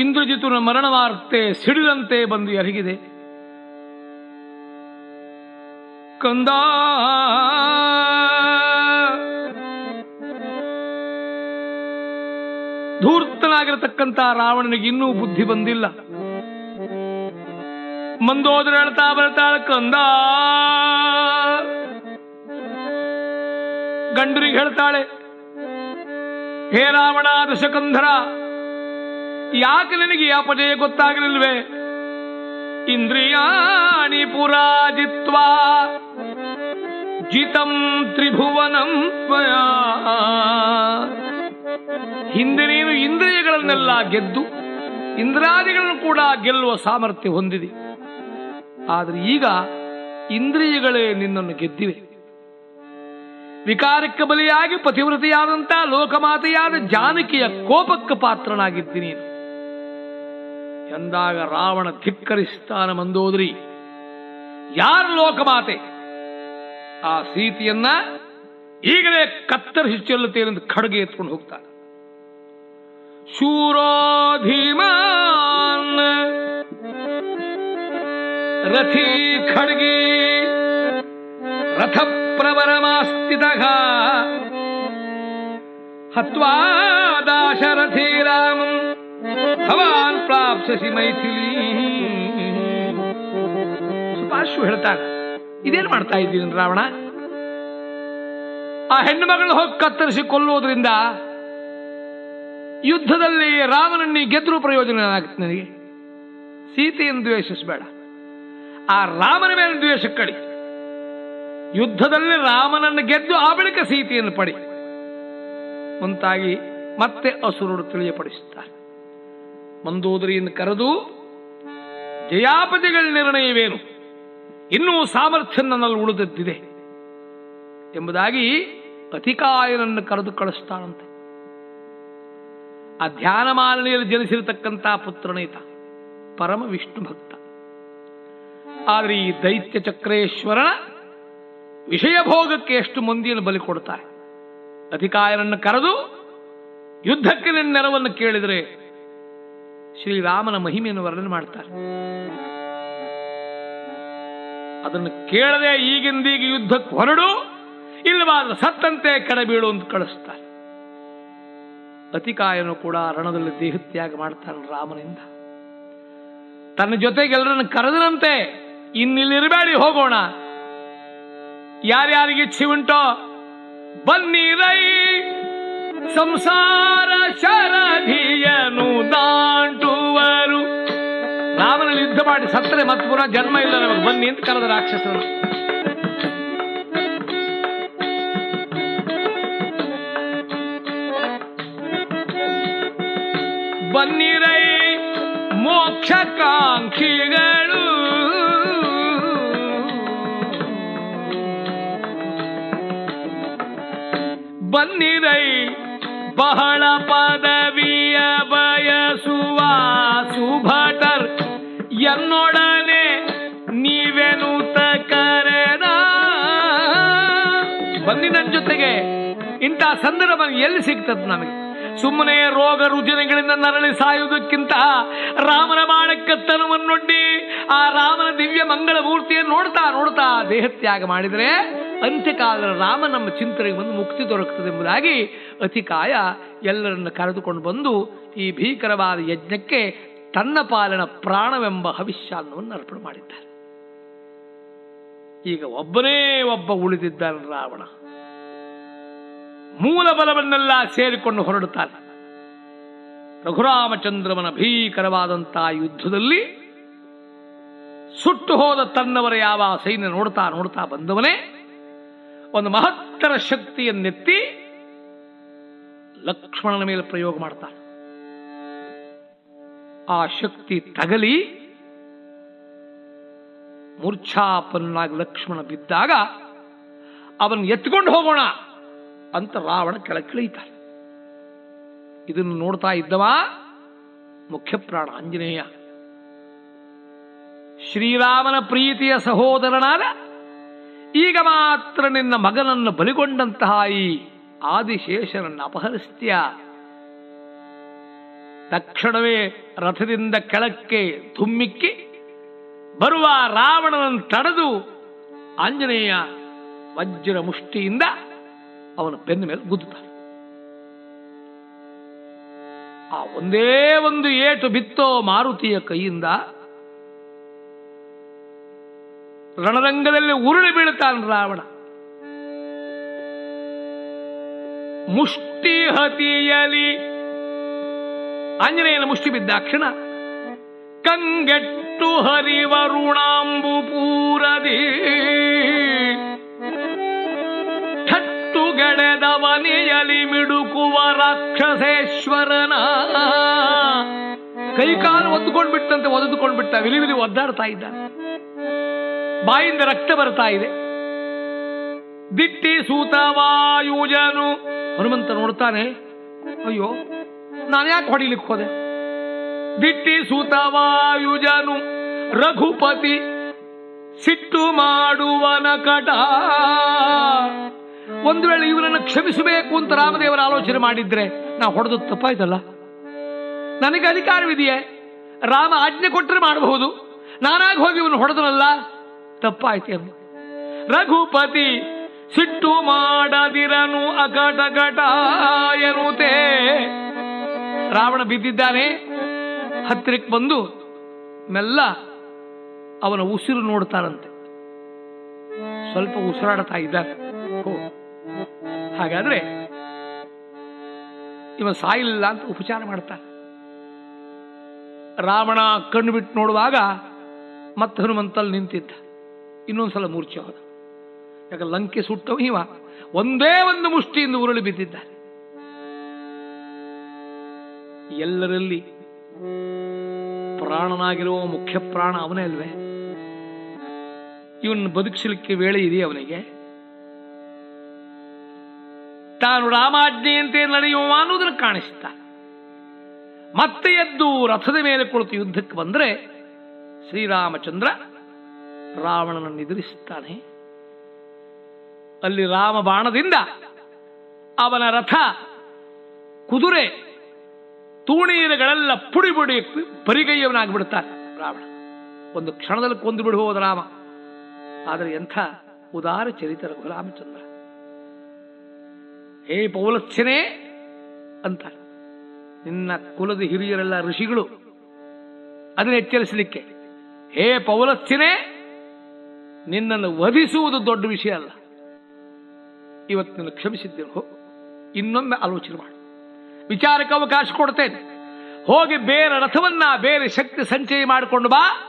ಇಂದ್ರಜಿತುನ ಮರಣವಾರ್ತೆ ಸಿಡಿದಂತೆ ಬಂದು ಎರಗಿದೆ. ಕಂದ ಧೂರ್ತನಾಗಿರತಕ್ಕಂತ ರಾವಣನಿಗೆ ಇನ್ನೂ ಬುದ್ಧಿ ಬಂದಿಲ್ಲ. ಮಂದೋದರ ಹೇಳ್ತಾ ಬರ್ತಾಳ, ಕಂದ ಗಂಡರಿಗೆ ಹೇಳ್ತಾಳೆ, ಹೇ ರಾವಣ ದಶಕಂಧರ ಯಾಕೆ ನಿನಗೆ ಅಪಜಯ ಗೊತ್ತಾಗಲಿಲ್ವೇ? ಇಂದ್ರಿಯಾಣಿ ಪುರಾಜಿತ್ವ, ಜಿತಂ ತ್ರಿಭುವನಂ ಹಿಂದೆ ನೀನು ಇಂದ್ರಿಯಗಳನ್ನೆಲ್ಲ ಗೆದ್ದು, ಇಂದ್ರಾದಿಗಳನ್ನು ಕೂಡ ಗೆಲ್ಲುವ ಸಾಮರ್ಥ್ಯ ಹೊಂದಿದೆ. ಆದರೆ ಈಗ ಇಂದ್ರಿಯಗಳೇ ನಿನ್ನನ್ನು ಗೆದ್ದಿವೆ. ವಿಕಾರಕ್ಕೆ ಬಲಿಯಾಗಿ ಪತಿವ್ರತೆಯಾದಂತ ಲೋಕಮಾತೆಯಾದ ಜಾನಕಿಯ ಕೋಪಕ್ಕೆ ಪಾತ್ರನಾಗಿದ್ದೀನಿ ಎಂದಾಗ ರಾವಣ ಧಿಕ್ಕರಿಸ್ತಾನ ಮಂದೋದ್ರಿ. ಯಾರ ಲೋಕಮಾತೆ? ಆ ಸೀತೆಯನ್ನ ಈಗಲೇ ಕತ್ತರಿಸಿ ಚೆಲ್ಲುತ್ತೇನೆಂದು ಖಡ್ಗೆ ಎತ್ಕೊಂಡು ಹೋಗ್ತಾನೆ. ಶೂರೋಧಿಮಾನ್ ರಥಿ ಖಡ್ಗಿ ರಥ ಪ್ರವರಮಾಸ್ಥಿತ ಹತ್ವಾ ದಾಶರಥಿ ರಾಮಂ ಭವಾನ್ ಪ್ರಾಪ್ಸಸಿ ಮೈಥಿಲಿ. ಸುಪಾಶು ಹೇಳ್ತಾನೆ, ಇದೇನ್ ಮಾಡ್ತಾ ಇದ್ದೀನಿ ರಾವಣ? ಆ ಹೆಣ್ಣು ಮಗಳು ಹೋಗಿ ಕತ್ತರಿಸಿ ಕೊಲ್ಲುವುದರಿಂದ ಯುದ್ಧದಲ್ಲಿ ರಾಮನನ್ನಿ ಗೆದ್ರು ಪ್ರಯೋಜನ ಆಗುತ್ತೆ ನನಗೆ? ಸೀತೆಯನ್ನು ದ್ವೇಷಿಸಬೇಡ. ಆ ರಾಮನ ಮೇಲೆ ದ್ವೇಷ ಕಡಿ. ಯುದ್ಧದಲ್ಲಿ ರಾಮನನ್ನು ಗೆದ್ದು ಆ ಬಳಿಕ ಸೀತೆಯನ್ನು ಪಡಿ. ಮುಂತಾಗಿ ಮತ್ತೆ ಅಸುರರು ತಿಳಿಯಪಡಿಸುತ್ತಾರೆ. ಮಂದೋದರಿಯನ್ನು ಕರೆದು ಜಯಾಪತಿಗಳ ನಿರ್ಣಯವೇನು? ಇನ್ನೂ ಸಾಮರ್ಥ್ಯ ನನ್ನಲ್ಲಿ ಉಳಿದದ್ದಿದೆ ಎಂಬುದಾಗಿ ಅತಿಕಾಯನನ್ನು ಕರೆದು ಕಳಿಸ್ತಾನಂತೆ. ಆ ಧ್ಯಾನ ಮಾಲಿನಿಯಲ್ಲಿ ಜನಿಸಿರತಕ್ಕಂಥ ಪುತ್ರನೇತ ಪರಮ ವಿಷ್ಣು ಭಕ್ತ. ಆದರೆ ಈ ದೈತ್ಯ ಚಕ್ರೇಶ್ವರನ ವಿಷಯ ಭೋಗಕ್ಕೆ ಎಷ್ಟು ಮಂದಿಯನ್ನು ಬಲಿ ಕೊಡ್ತಾರೆ? ಅಧಿಕಾರನನ್ನು ಕರೆದು ಯುದ್ಧಕ್ಕೆ ನೆರವನ್ನು ಕೇಳಿದರೆ ಶ್ರೀರಾಮನ ಮಹಿಮೆಯನ್ನು ವರ್ಣನೆ ಮಾಡ್ತಾರೆ. ಅದನ್ನು ಕೇಳದೆ ಈಗಿಂದೀಗ ಯುದ್ಧಕ್ಕೆ ಹೊರಡು, ಇಲ್ಲವಾದ್ರೆ ಸತ್ತಂತೆ ಕೆಡಬೀಳು ಅಂತ ಕಳಿಸ್ತಾರೆ. ಅತಿಕಾಯನು ಕೂಡ ರಣದಲ್ಲಿ ದೇಹತ್ಯಾಗ ಮಾಡ್ತಾನೆ ರಾಮನಿಂದ. ತನ್ನ ಜೊತೆಗೆ ಎಲ್ಲರನ್ನು ಕರೆದನಂತೆ ಇನ್ನಿಲ್ಲಿರಬೇಡಿ ಹೋಗೋಣ. ಯಾರ್ಯಾರಿಗೆ ಇಚ್ಛೆ ಉಂಟೋ ಬನ್ನಿರೈ ಸಂಸಾರ ಶರಧಿಯನು ಯುದ್ಧ ಮಾಡಿ ಸತ್ತರೆ ಮತ್ತೆ ಪುನಃ ಜನ್ಮ ಇಲ್ಲ ನಮಗೆ ಬನ್ನಿ ಅಂತ ಕರೆದ ರಾಕ್ಷಸರು. ಬನ್ನಿರೈ ಮೋಕ್ಷಕಾಂಕ್ಷಿಗಳು. ಬನ್ನಿರೈ ಬಹಳ ಪದವಿಯ ಬಯಸುವ ಸುಭಟರ್ ಎನ್ನೊಡನೆ ನೀವೆನುತ ಕರೆದ. ಬನ್ನಿ ಜೊತೆಗೆ ಇಂಥ ಸಂದರ್ಭ ಎಲ್ಲಿ ಸಿಗ್ತದೆ ನಮಗೆ? ಸುಮ್ಮನೆ ರೋಗ ರುಜಿನಗಳಿಂದ ನರಳಿ ಸಾಯುವುದಕ್ಕಿಂತ ರಾಮನ ನೋಡಿ ಆ ರಾಮನ ದಿವ್ಯ ಮಂಗಳ ಮೂರ್ತಿಯನ್ನು ನೋಡ್ತಾ ನೋಡ್ತಾ ದೇಹತ್ಯಾಗ ಮಾಡಿದರೆ ಅಂತ್ಯಕಾಲ ರಾಮ ನಮ್ಮ ಚಿಂತನೆಗೆ ಬಂದು ಮುಕ್ತಿ ದೊರಕುತ್ತದೆ ಎಂಬುದಾಗಿ ಅತಿಕಾಯ ಎಲ್ಲರನ್ನು ಕರೆದುಕೊಂಡು ಬಂದು ಈ ಭೀಕರವಾದ ಯಜ್ಞಕ್ಕೆ ತನ್ನ ಪಾಲನ ಪ್ರಾಣವೆಂಬ ಹವಿಷ್ಯಾನ್ನವನ್ನು ಅರ್ಪಣೆ ಮಾಡಿದ್ದಾರೆ. ಈಗ ಒಬ್ಬನೇ ಒಬ್ಬ ಉಳಿದಿದ್ದಾನೆ ರಾವಣ. ಮೂಲ ಬಲವನ್ನೆಲ್ಲ ಸೇರಿಕೊಂಡು ಹೊರಡುತ್ತಾನೆ. ರಘುರಾಮಚಂದ್ರಮನ ಭೀಕರವಾದಂತಹ ಯುದ್ಧದಲ್ಲಿ ಸುಟ್ಟು ಹೋದ ತನ್ನವರ ಯಾವ ಸೈನ್ಯ ನೋಡ್ತಾ ನೋಡ್ತಾ ಬಂದವನೇ ಒಂದು ಮಹತ್ತರ ಶಕ್ತಿಯನ್ನೆತ್ತಿ ಲಕ್ಷ್ಮಣನ ಮೇಲೆ ಪ್ರಯೋಗ ಮಾಡ್ತಾನೆ. ಆ ಶಕ್ತಿ ತಗಲಿ. ಮೂರ್ಛಾಪನ್ನಾಗಿ ಲಕ್ಷ್ಮಣ ಬಿದ್ದಾಗ ಅವನ್ ಎತ್ಕೊಂಡು ಹೋಗೋಣ ಅಂತ ರಾವಣ ಕೆಳಕ್ಕಿಳಿತಾನೆ ಇದನ್ನು ನೋಡ್ತಾ ಇದ್ದವ ಮುಖ್ಯ ಪ್ರಾಣ ಆಂಜನೇಯ. ಶ್ರೀರಾಮನ ಪ್ರೀತಿಯ ಸಹೋದರನಾದ ಈಗ ಮಾತ್ರ ನಿನ್ನ ಮಗನನ್ನು ಬಲಿಗೊಂಡಂತಹ ಈ ಆದಿಶೇಷನನ್ನು ಅಪಹರಿಸ್ತೀಯ? ತಕ್ಷಣವೇ ರಥದಿಂದ ಕೆಳಕ್ಕೆ ತುಮ್ಮಿಕ್ಕಿ ಬರುವ ರಾವಣನನ್ನು ತಡೆದು ಆಂಜನೇಯ ವಜ್ರ ಮುಷ್ಟಿಯಿಂದ ಅವನ ಬೆನ್ನ ಮೇಲೆ ಗುದ್ದುತ್ತಾರೆ. ಆ ಒಂದೇ ಒಂದು ಏಟು ಬಿತ್ತೋ ಮಾರುತಿಯ ಕೈಯಿಂದ ರಣರಂಗದಲ್ಲಿ ಉರುಳಿ ಬೀಳುತ್ತಾನೆ ರಾವಣ. ಮುಷ್ಟಿ ಹತಿಯಲಿ ಆಂಜನೇಯನ ಮುಷ್ಟಿ ಬಿದ್ದಾಕ್ಷಣ ಕಂಗೆಟ್ಟು ಹರಿವರುಣಾಂಬು ಪೂರದಿ. ಠಟ್ಟು ಗಡೆದವನಿಯಲಿ ಮಿಡುಕುವ ರಾಕ್ಷಸೇಶ್ವರನ. ಕೈಕಾಲು ಒದ್ದುಕೊಂಡ್ಬಿಟ್ಟಂತೆ ಬಿಟ್ಟಂತೆ ಒದೆದುಕೊಂಡು ಬಿಟ್ಟ ವಿಲಿ ವಿಲಿ ಒದ್ದಾಡ್ತಾ ಇದ್ದಾನೆ. ಬಾಯಿಂದ ರಕ್ತ ಬರ್ತಾ ಇದೆ. ದಿಟ್ಟಿ ಸೂತವಾಯುಜನು. ಹನುಮಂತ ನೋಡ್ತಾನೆ, ಅಯ್ಯೋ ನಾನು ಯಾಕೆ ಹೊಡಿಲಿಕ್ಕೆ ಹೋದೆ? ದಿಟ್ಟಿ ಸುತವಾಯುಜನು, ರಘುಪತಿ ಸಿಟ್ಟು ಮಾಡುವನ ಕಟ. ಒಂದು ವೇಳೆ ಇವನನ್ನು ಕ್ಷಮಿಸಬೇಕು ಅಂತ ರಾಮದೇವರ ಆಲೋಚನೆ ಮಾಡಿದ್ರೆ ನಾ ಹೊಡೆದು ತಪ್ಪಾಯ್ತಲ್ಲ? ನನಗೆ ಅಧಿಕಾರವಿದೆಯೇ? ರಾಮ ಆಜ್ಞೆ ಕೊಟ್ಟರೆ ಮಾಡಬಹುದು. ನಾನಾಗಿ ಹೋಗಿ ಇವನು ಹೊಡೆದನಲ್ಲ? ತಪ್ಪಾಯ್ತು ರಘುಪತಿ ಸಿಟ್ಟು ಮಾಡದಿರನು ಅಕಟಕಟ ಎನ್ನುತ್ತೆ. ರಾವಣ ಬಿದ್ದಿದ್ದಾನೆ ಹತ್ತಿರಕ್ಕೆ ಬಂದು ಮೆಲ್ಲ ಅವನ ಉಸಿರು ನೋಡ್ತಾರಂತೆ ಸ್ವಲ್ಪ ಉಸಿರಾಡ್ತಾ ಇದ್ದಾನೆ. ಹಾಗಾದ್ರೆ ಇವ ಸಾಯಿಲ್ಲ ಅಂತ ಉಪಚಾರ ಮಾಡ್ತಾನೆ. ರಾವಣ ಕಣ್ಣು ಬಿಟ್ಟು ನೋಡುವಾಗ ಮತ್ತೆ ಹನುಮಂತಲ್ಲಿ ನಿಂತಿದ್ದ. ಇನ್ನೊಂದ್ಸಲ ಮೂರ್ಛೆ ಹೋದ. ಯಾಕಂದ್ರೆ ಲಂಕೆ ಸುಟ್ಟವ ಇವ. ಒಂದೇ ಒಂದು ಮುಷ್ಟಿಯಿಂದ ಉರುಳಿ ಬಿದ್ದಿದ್ದಾನೆ. ಎಲ್ಲರಲ್ಲಿ ಪ್ರಾಣನಾಗಿರುವ ಮುಖ್ಯ ಪ್ರಾಣ ಅವನೇ ಅಲ್ವೇ? ಇವನ್ ಬದುಕಿಸಲಿಕ್ಕೆ ವೇಳೆ ಇದೆಯೇ ಅವನಿಗೆ? ತಾನು ರಾಮಾಜ್ಞೆಯಂತೆ ನಡೆಯುವ ಅನ್ನೋದನ್ನು ಕಾಣಿಸ್ತಾ ಮತ್ತೆ ಎದ್ದು ರಥದ ಮೇಲೆ ಕುಳಿತು ಯುದ್ಧಕ್ಕೆ ಬಂದ್ರೆ ಶ್ರೀರಾಮಚಂದ್ರ ರಾವಣನನ್ನು ಎದುರಿಸುತ್ತಾನೆ ಅಲ್ಲಿ ರಾಮ ಬಾಣದಿಂದ ಅವನ ರಥ ಕುದುರೆ ತೂಣೀರುಗಳೆಲ್ಲ ಪುಡಿ ಪುಡಿ ಪರಿಗೈಯವನಾಗ್ಬಿಡ್ತಾನೆ ರಾವಣ, ಒಂದು ಕ್ಷಣದಲ್ಲಿ ಕೊಂದು ಬಿಡಬಹುದು ರಾಮ. ಆದರೆ ಎಂಥ ಉದಾರ ಚರಿತ ರಘುರಾಮಚಂದ್ರ ಹೇ ಪೌಲಸ್ಥ್ಯನೇ ಅಂತ. ನಿನ್ನ ಕುಲದ ಹಿರಿಯರೆಲ್ಲ ಋಷಿಗಳು, ಅದನ್ನು ಎಚ್ಚರಿಸಲಿಕ್ಕೆ. ಹೇ ಪೌಲಸ್ಥ್ಯನೇ ನಿನ್ನನ್ನು ವಧಿಸುವುದು ದೊಡ್ಡ ವಿಷಯ ಅಲ್ಲ. ಇವತ್ತು ನಿನ್ನ ಕ್ಷಮಿಸಿದ್ದೇನೆ ಇನ್ನೊಮ್ಮೆ ಆಲೋಚನೆ ಮಾಡು. ವಿಚಾರಕ್ಕೆ ಅವಕಾಶ ಕೊಡ್ತೇನೆ. ಹೋಗಿ ಬೇರೆ ರಥವನ್ನ ಬೇರೆ ಶಕ್ತಿ ಸಂಚಯ ಮಾಡಿಕೊಂಡು ಬಾ.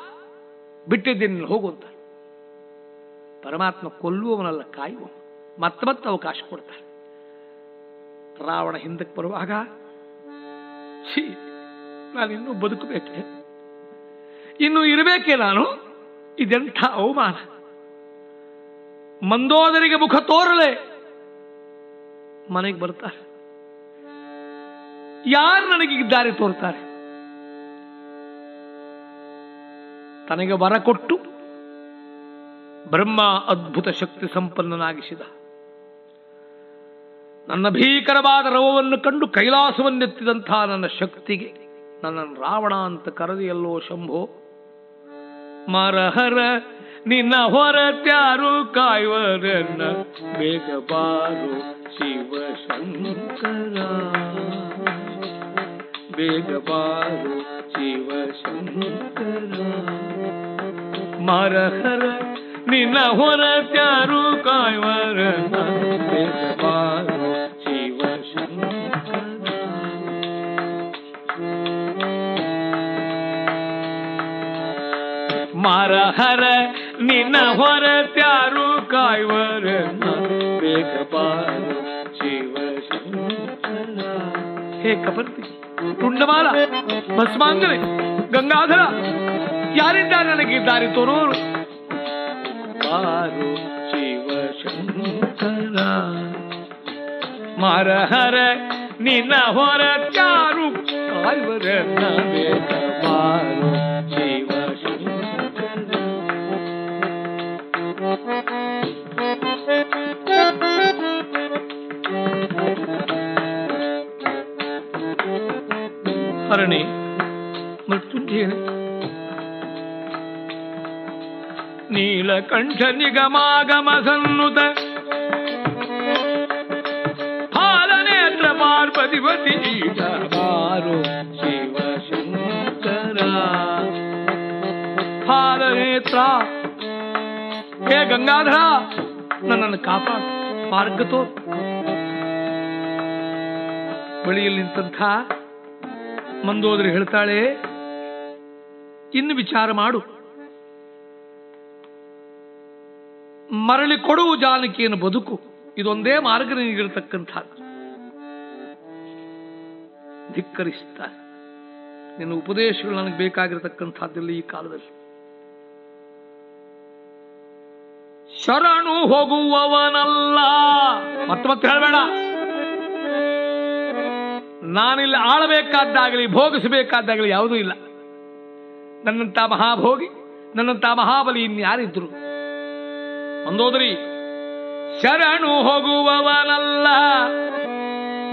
ಬಿಟ್ಟಿದ್ದೀನಿ ಹೋಗುವಂತ ಪರಮಾತ್ಮ ಕೊಲ್ಲುವವನಲ್ಲ ಕಾಯುವ ಮತ್ತೆ ಮತ್ತೆ ಅವಕಾಶ ಕೊಡ್ತಾನೆ. ರಾವಣ ಹಿಂದಕ್ಕೆ ಬರುವಾಗ ನಾನು ಇನ್ನೂ ಬದುಕಬೇಕೆ? ಇನ್ನು ಇರಬೇಕೆ ನಾನು? ಇದೆಂಥ ಅವಮಾನ? ಮಂದೋದರಿಗೆ ಮುಖ ತೋರಲೆ, ಮನೆಗೆ ಬರ್ತಾರೆ. ಯಾರು ನನಗೆ ದಾರಿ ತೋರ್ತಾರೆ? ತನಗೆ ವರ ಕೊಟ್ಟು ಬ್ರಹ್ಮ ಅದ್ಭುತ ಶಕ್ತಿ ಸಂಪನ್ನನಾಗಿಸಿದ. ನನ್ನ ಭೀಕರವಾದ ರವವನ್ನು ಕಂಡು ಕೈಲಾಸವನ್ನೆತ್ತಿದಂತಹ ನನ್ನ ಶಕ್ತಿಗೆ ನನ್ನ ರಾವಣ ಅಂತ ಕರೆದಿಯಲ್ಲೋ ಶಂಭೋ. ಮರಹರ ನಿನ್ನ ಹೊರತ್ಯಾರು ಕಾಯುವರನ್ನ ಬೇಗ ಬಾರು ಶಿವಶಂಕರ. ಬೇಗ ಬಾರು ಶಿವಶಂಕರ ಮರಹರ ನಿನ್ನ ಹೊರತ್ಯಾರು ಕಾಯುವರನ್ನ ಬೇಗ ಬಾರು ಶಿವಶಂಕರ ಮರಹರ ನಿನ್ನ ಹೊರತ್ಯಾರು ಕಾಯುವರ ಬೇಗ ಬಾರು ಶಿವ ಹೇ ಕಪರ್ತಿ ತುಂಡಮಾಲ ಭಸ್ಮಾಂಗನೆ ಗಂಗಾಧರ ಯಾರಿಂದ ನನಗೆ ದಾರಿ ತೋರೋರು? ಬಾರು ಶಿವ ಶಂಕರ. ಮರಹರ ನಿನ್ನ ಹೊರತ್ಯಾರು ಕಾಯುವರ ಬೇಗ ಬಾರು ಹರ ಧರಣಿ ಮೃತ್ಯುಂಜಯನೇ ನೀಲಕಂಠ ನಿಗಮಾಗಮ ಸನ್ನುತ ಹಾಲನೇತ್ರ ಪಾರ್ವತಿಪತಿ ಬಾರು ಶಿವಶಂಕರ ಹಾಲನೇತ್ರ ಹೇ ಗಂಗಾಧರ ನನ್ನನ್ನು ಕಾಪಾಡು ಮಾರ್ಗ ತೋರು ಬಳಿಯಲ್ಲಿ ನಿಂತಂಥ ಮಂದೋದರಿ ಹೇಳ್ತಾಳೆ, ಇನ್ನು ವಿಚಾರ ಮಾಡು. ಮರಳಿ ಕೊಡುವ ಜಾನಕಿಯನ್ನು ಬದುಕು. ಇದೊಂದೇ ಮಾರ್ಗ ನಿನಗಿರತಕ್ಕಂಥದ್ದು. ಧಿಕ್ಕರಿಸ್ತಾರೆ. ನಿನ್ನ ಉಪದೇಶಗಳು ನನಗೆ ಬೇಕಾಗಿರತಕ್ಕಂಥದ್ದಿಲ್ಲ ಈ ಕಾಲದಲ್ಲಿ. ಶರಣು ಹೋಗುವವನಲ್ಲ. ಮತ್ತೆ ಮತ್ತೆ ಹೇಳಬೇಡ. ನಾನಿಲ್ಲಿ ಆಳಬೇಕಾದ್ದಾಗಲಿ, ಭೋಗಿಸಬೇಕಾದ್ದಾಗಲಿ ಯಾವುದೂ ಇಲ್ಲ. ನನ್ನಂತ ಮಹಾಭೋಗಿ ನನ್ನಂತ ಮಹಾಬಲಿ ಇನ್ಯಾರಿದ್ರು? ಒಂದೋದ್ರಿ ಶರಣು ಹೋಗುವವನಲ್ಲ,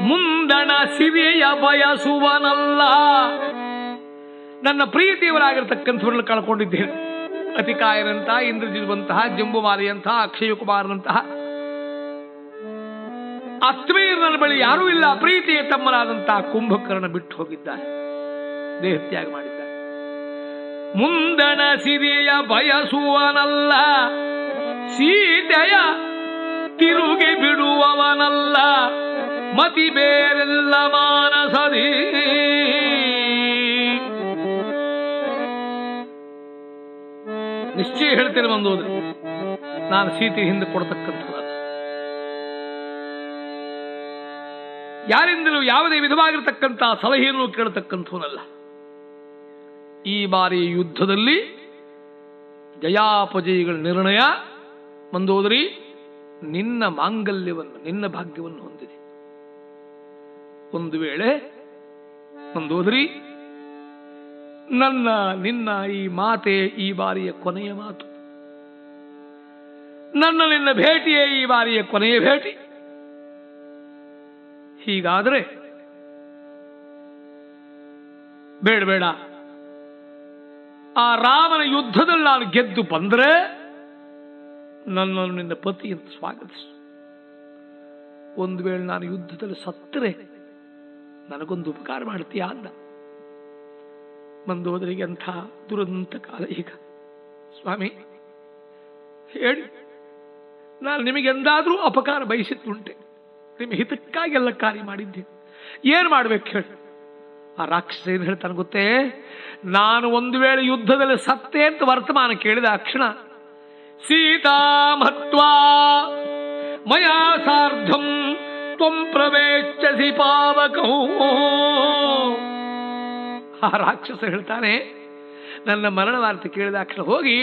ಮುಂದಣ ಸಿರಿಯ ಬಯಸುವನಲ್ಲ. ನನ್ನ ಪ್ರೀತಿಯವರಾಗಿರ್ತಕ್ಕಂಥವ್ರನ್ನ ಕಳ್ಕೊಂಡಿದ್ದೇನೆ. ಅತಿಕಾಯನಂತಹ ಇಂದ್ರಜಿತ್ವಂತಹ ಜಂಬುಮಾಲಿಯಂತಹ ಅಕ್ಷಯ ಕುಮಾರನಂತಹ ಆತ್ಮೀಯರ ಬಳಿ ಯಾರೂ ಇಲ್ಲ, ಪ್ರೀತಿಯ ತಮ್ಮನಾದಂತಹ ಕುಂಭಕರ್ಣ ಬಿಟ್ಟು ಹೋಗಿದ್ದಾನೆ. ದೇಹತ್ಯಾಗ ಮಾಡಿದ್ದಾನೆ. ಮುಂದಣ ಸಿರಿಯ ಬಯಸುವನಲ್ಲ, ಸೀತೆಯ ತಿರುಗಿ ಬಿಡುವವನಲ್ಲ, ಮತಿ ಬೇರೆಲ್ಲ ಮಾನಸದಿ. ನಿಶ್ಚಯ ಹೇಳ್ತೇನೆ ಬಂದೋದ್ರೆ ನಾನು ಸೀತೆ ಹಿಂದೆ ಕೊಡತಕ್ಕಂಥದ್ದಲ್ಲ ಯಾರಿಂದಲೂ ಯಾವುದೇ ವಿಧವಾಗಿರತಕ್ಕಂಥ ಸಲಹೆಯನ್ನು ಕೇಳತಕ್ಕಂಥವನಲ್ಲ. ಈ ಬಾರಿ ಯುದ್ಧದಲ್ಲಿ ಜಯಾಪಜಯಗಳ ನಿರ್ಣಯ ಮಂದೋದರಿ ನಿನ್ನ ಮಾಂಗಲ್ಯವನ್ನು, ನಿನ್ನ ಭಾಗ್ಯವನ್ನು ಹೊಂದಿದೆ ಒಂದು ವೇಳೆ ಮಂದೋದರಿ ನನ್ನ, ನಿನ್ನ ಈ ಮಾತೆ ಈ ಬಾರಿಯ ಕೊನೆಯ ಮಾತು. ನನ್ನ, ನಿನ್ನ ಭೇಟಿಯೇ ಈ ಬಾರಿಯ ಕೊನೆಯ ಭೇಟಿ. ಹೀಗಾದರೆ ಬೇಡ ಬೇಡ. ಆ ರಾಮನ ಯುದ್ಧದಲ್ಲಿ ನಾನು ಗೆದ್ದು ಬಂದ್ರೆ ನನ್ನನ್ನು ನಿನ್ನ ಪತಿ ಅಂತ ಸ್ವಾಗತಿಸು. ಒಂದು ವೇಳೆ ನಾನು ಯುದ್ಧದಲ್ಲಿ ಸತ್ತರೆ ನನಗೊಂದು ಉಪಕಾರ ಮಾಡ್ತೀಯ ಅಂದ. ಮಂದೋದರಿಗೆ ಅಂಥ ದುರಂತ ಕಾಲ ಈಗ. ಸ್ವಾಮಿ, ಹೇಳಿ. ನಾನು ನಿಮಗೆಂದಾದರೂ ಅಪಕಾರ ಬಯಸಿದ್ದುಂಟೆ. ನಿಮ್ಮ ಹಿತಕ್ಕಾಗಿ ಎಲ್ಲ ಕಾರ್ಯ ಮಾಡಿದ್ದೆ. ಏನ್ ಮಾಡ್ಬೇಕು ಹೇಳಿ. ಆ ರಾಕ್ಷಸ ಏನು ಹೇಳ್ತಾನೆ ಗೊತ್ತೇ? ನಾನು ಒಂದು ವೇಳೆ ಯುದ್ಧದಲ್ಲಿ ಸತ್ತೆ ಅಂತ ವರ್ತಮಾನ ಕೇಳಿದ ಅಕ್ಷಣ ಸೀತಾ ಸೀತಾಮತ್ವಾ ಮಯಾ ಸಾರ್ಧಂ ತ್ವಂ ಪ್ರವೇಶಸಿ ಪಾವಕೋ. ಆ ರಾಕ್ಷಸ ಹೇಳ್ತಾನೆ, ನನ್ನ ಮರಣ ವಾರ್ತೆ ಕೇಳಿದ ಅಕ್ಷಣ ಹೋಗಿ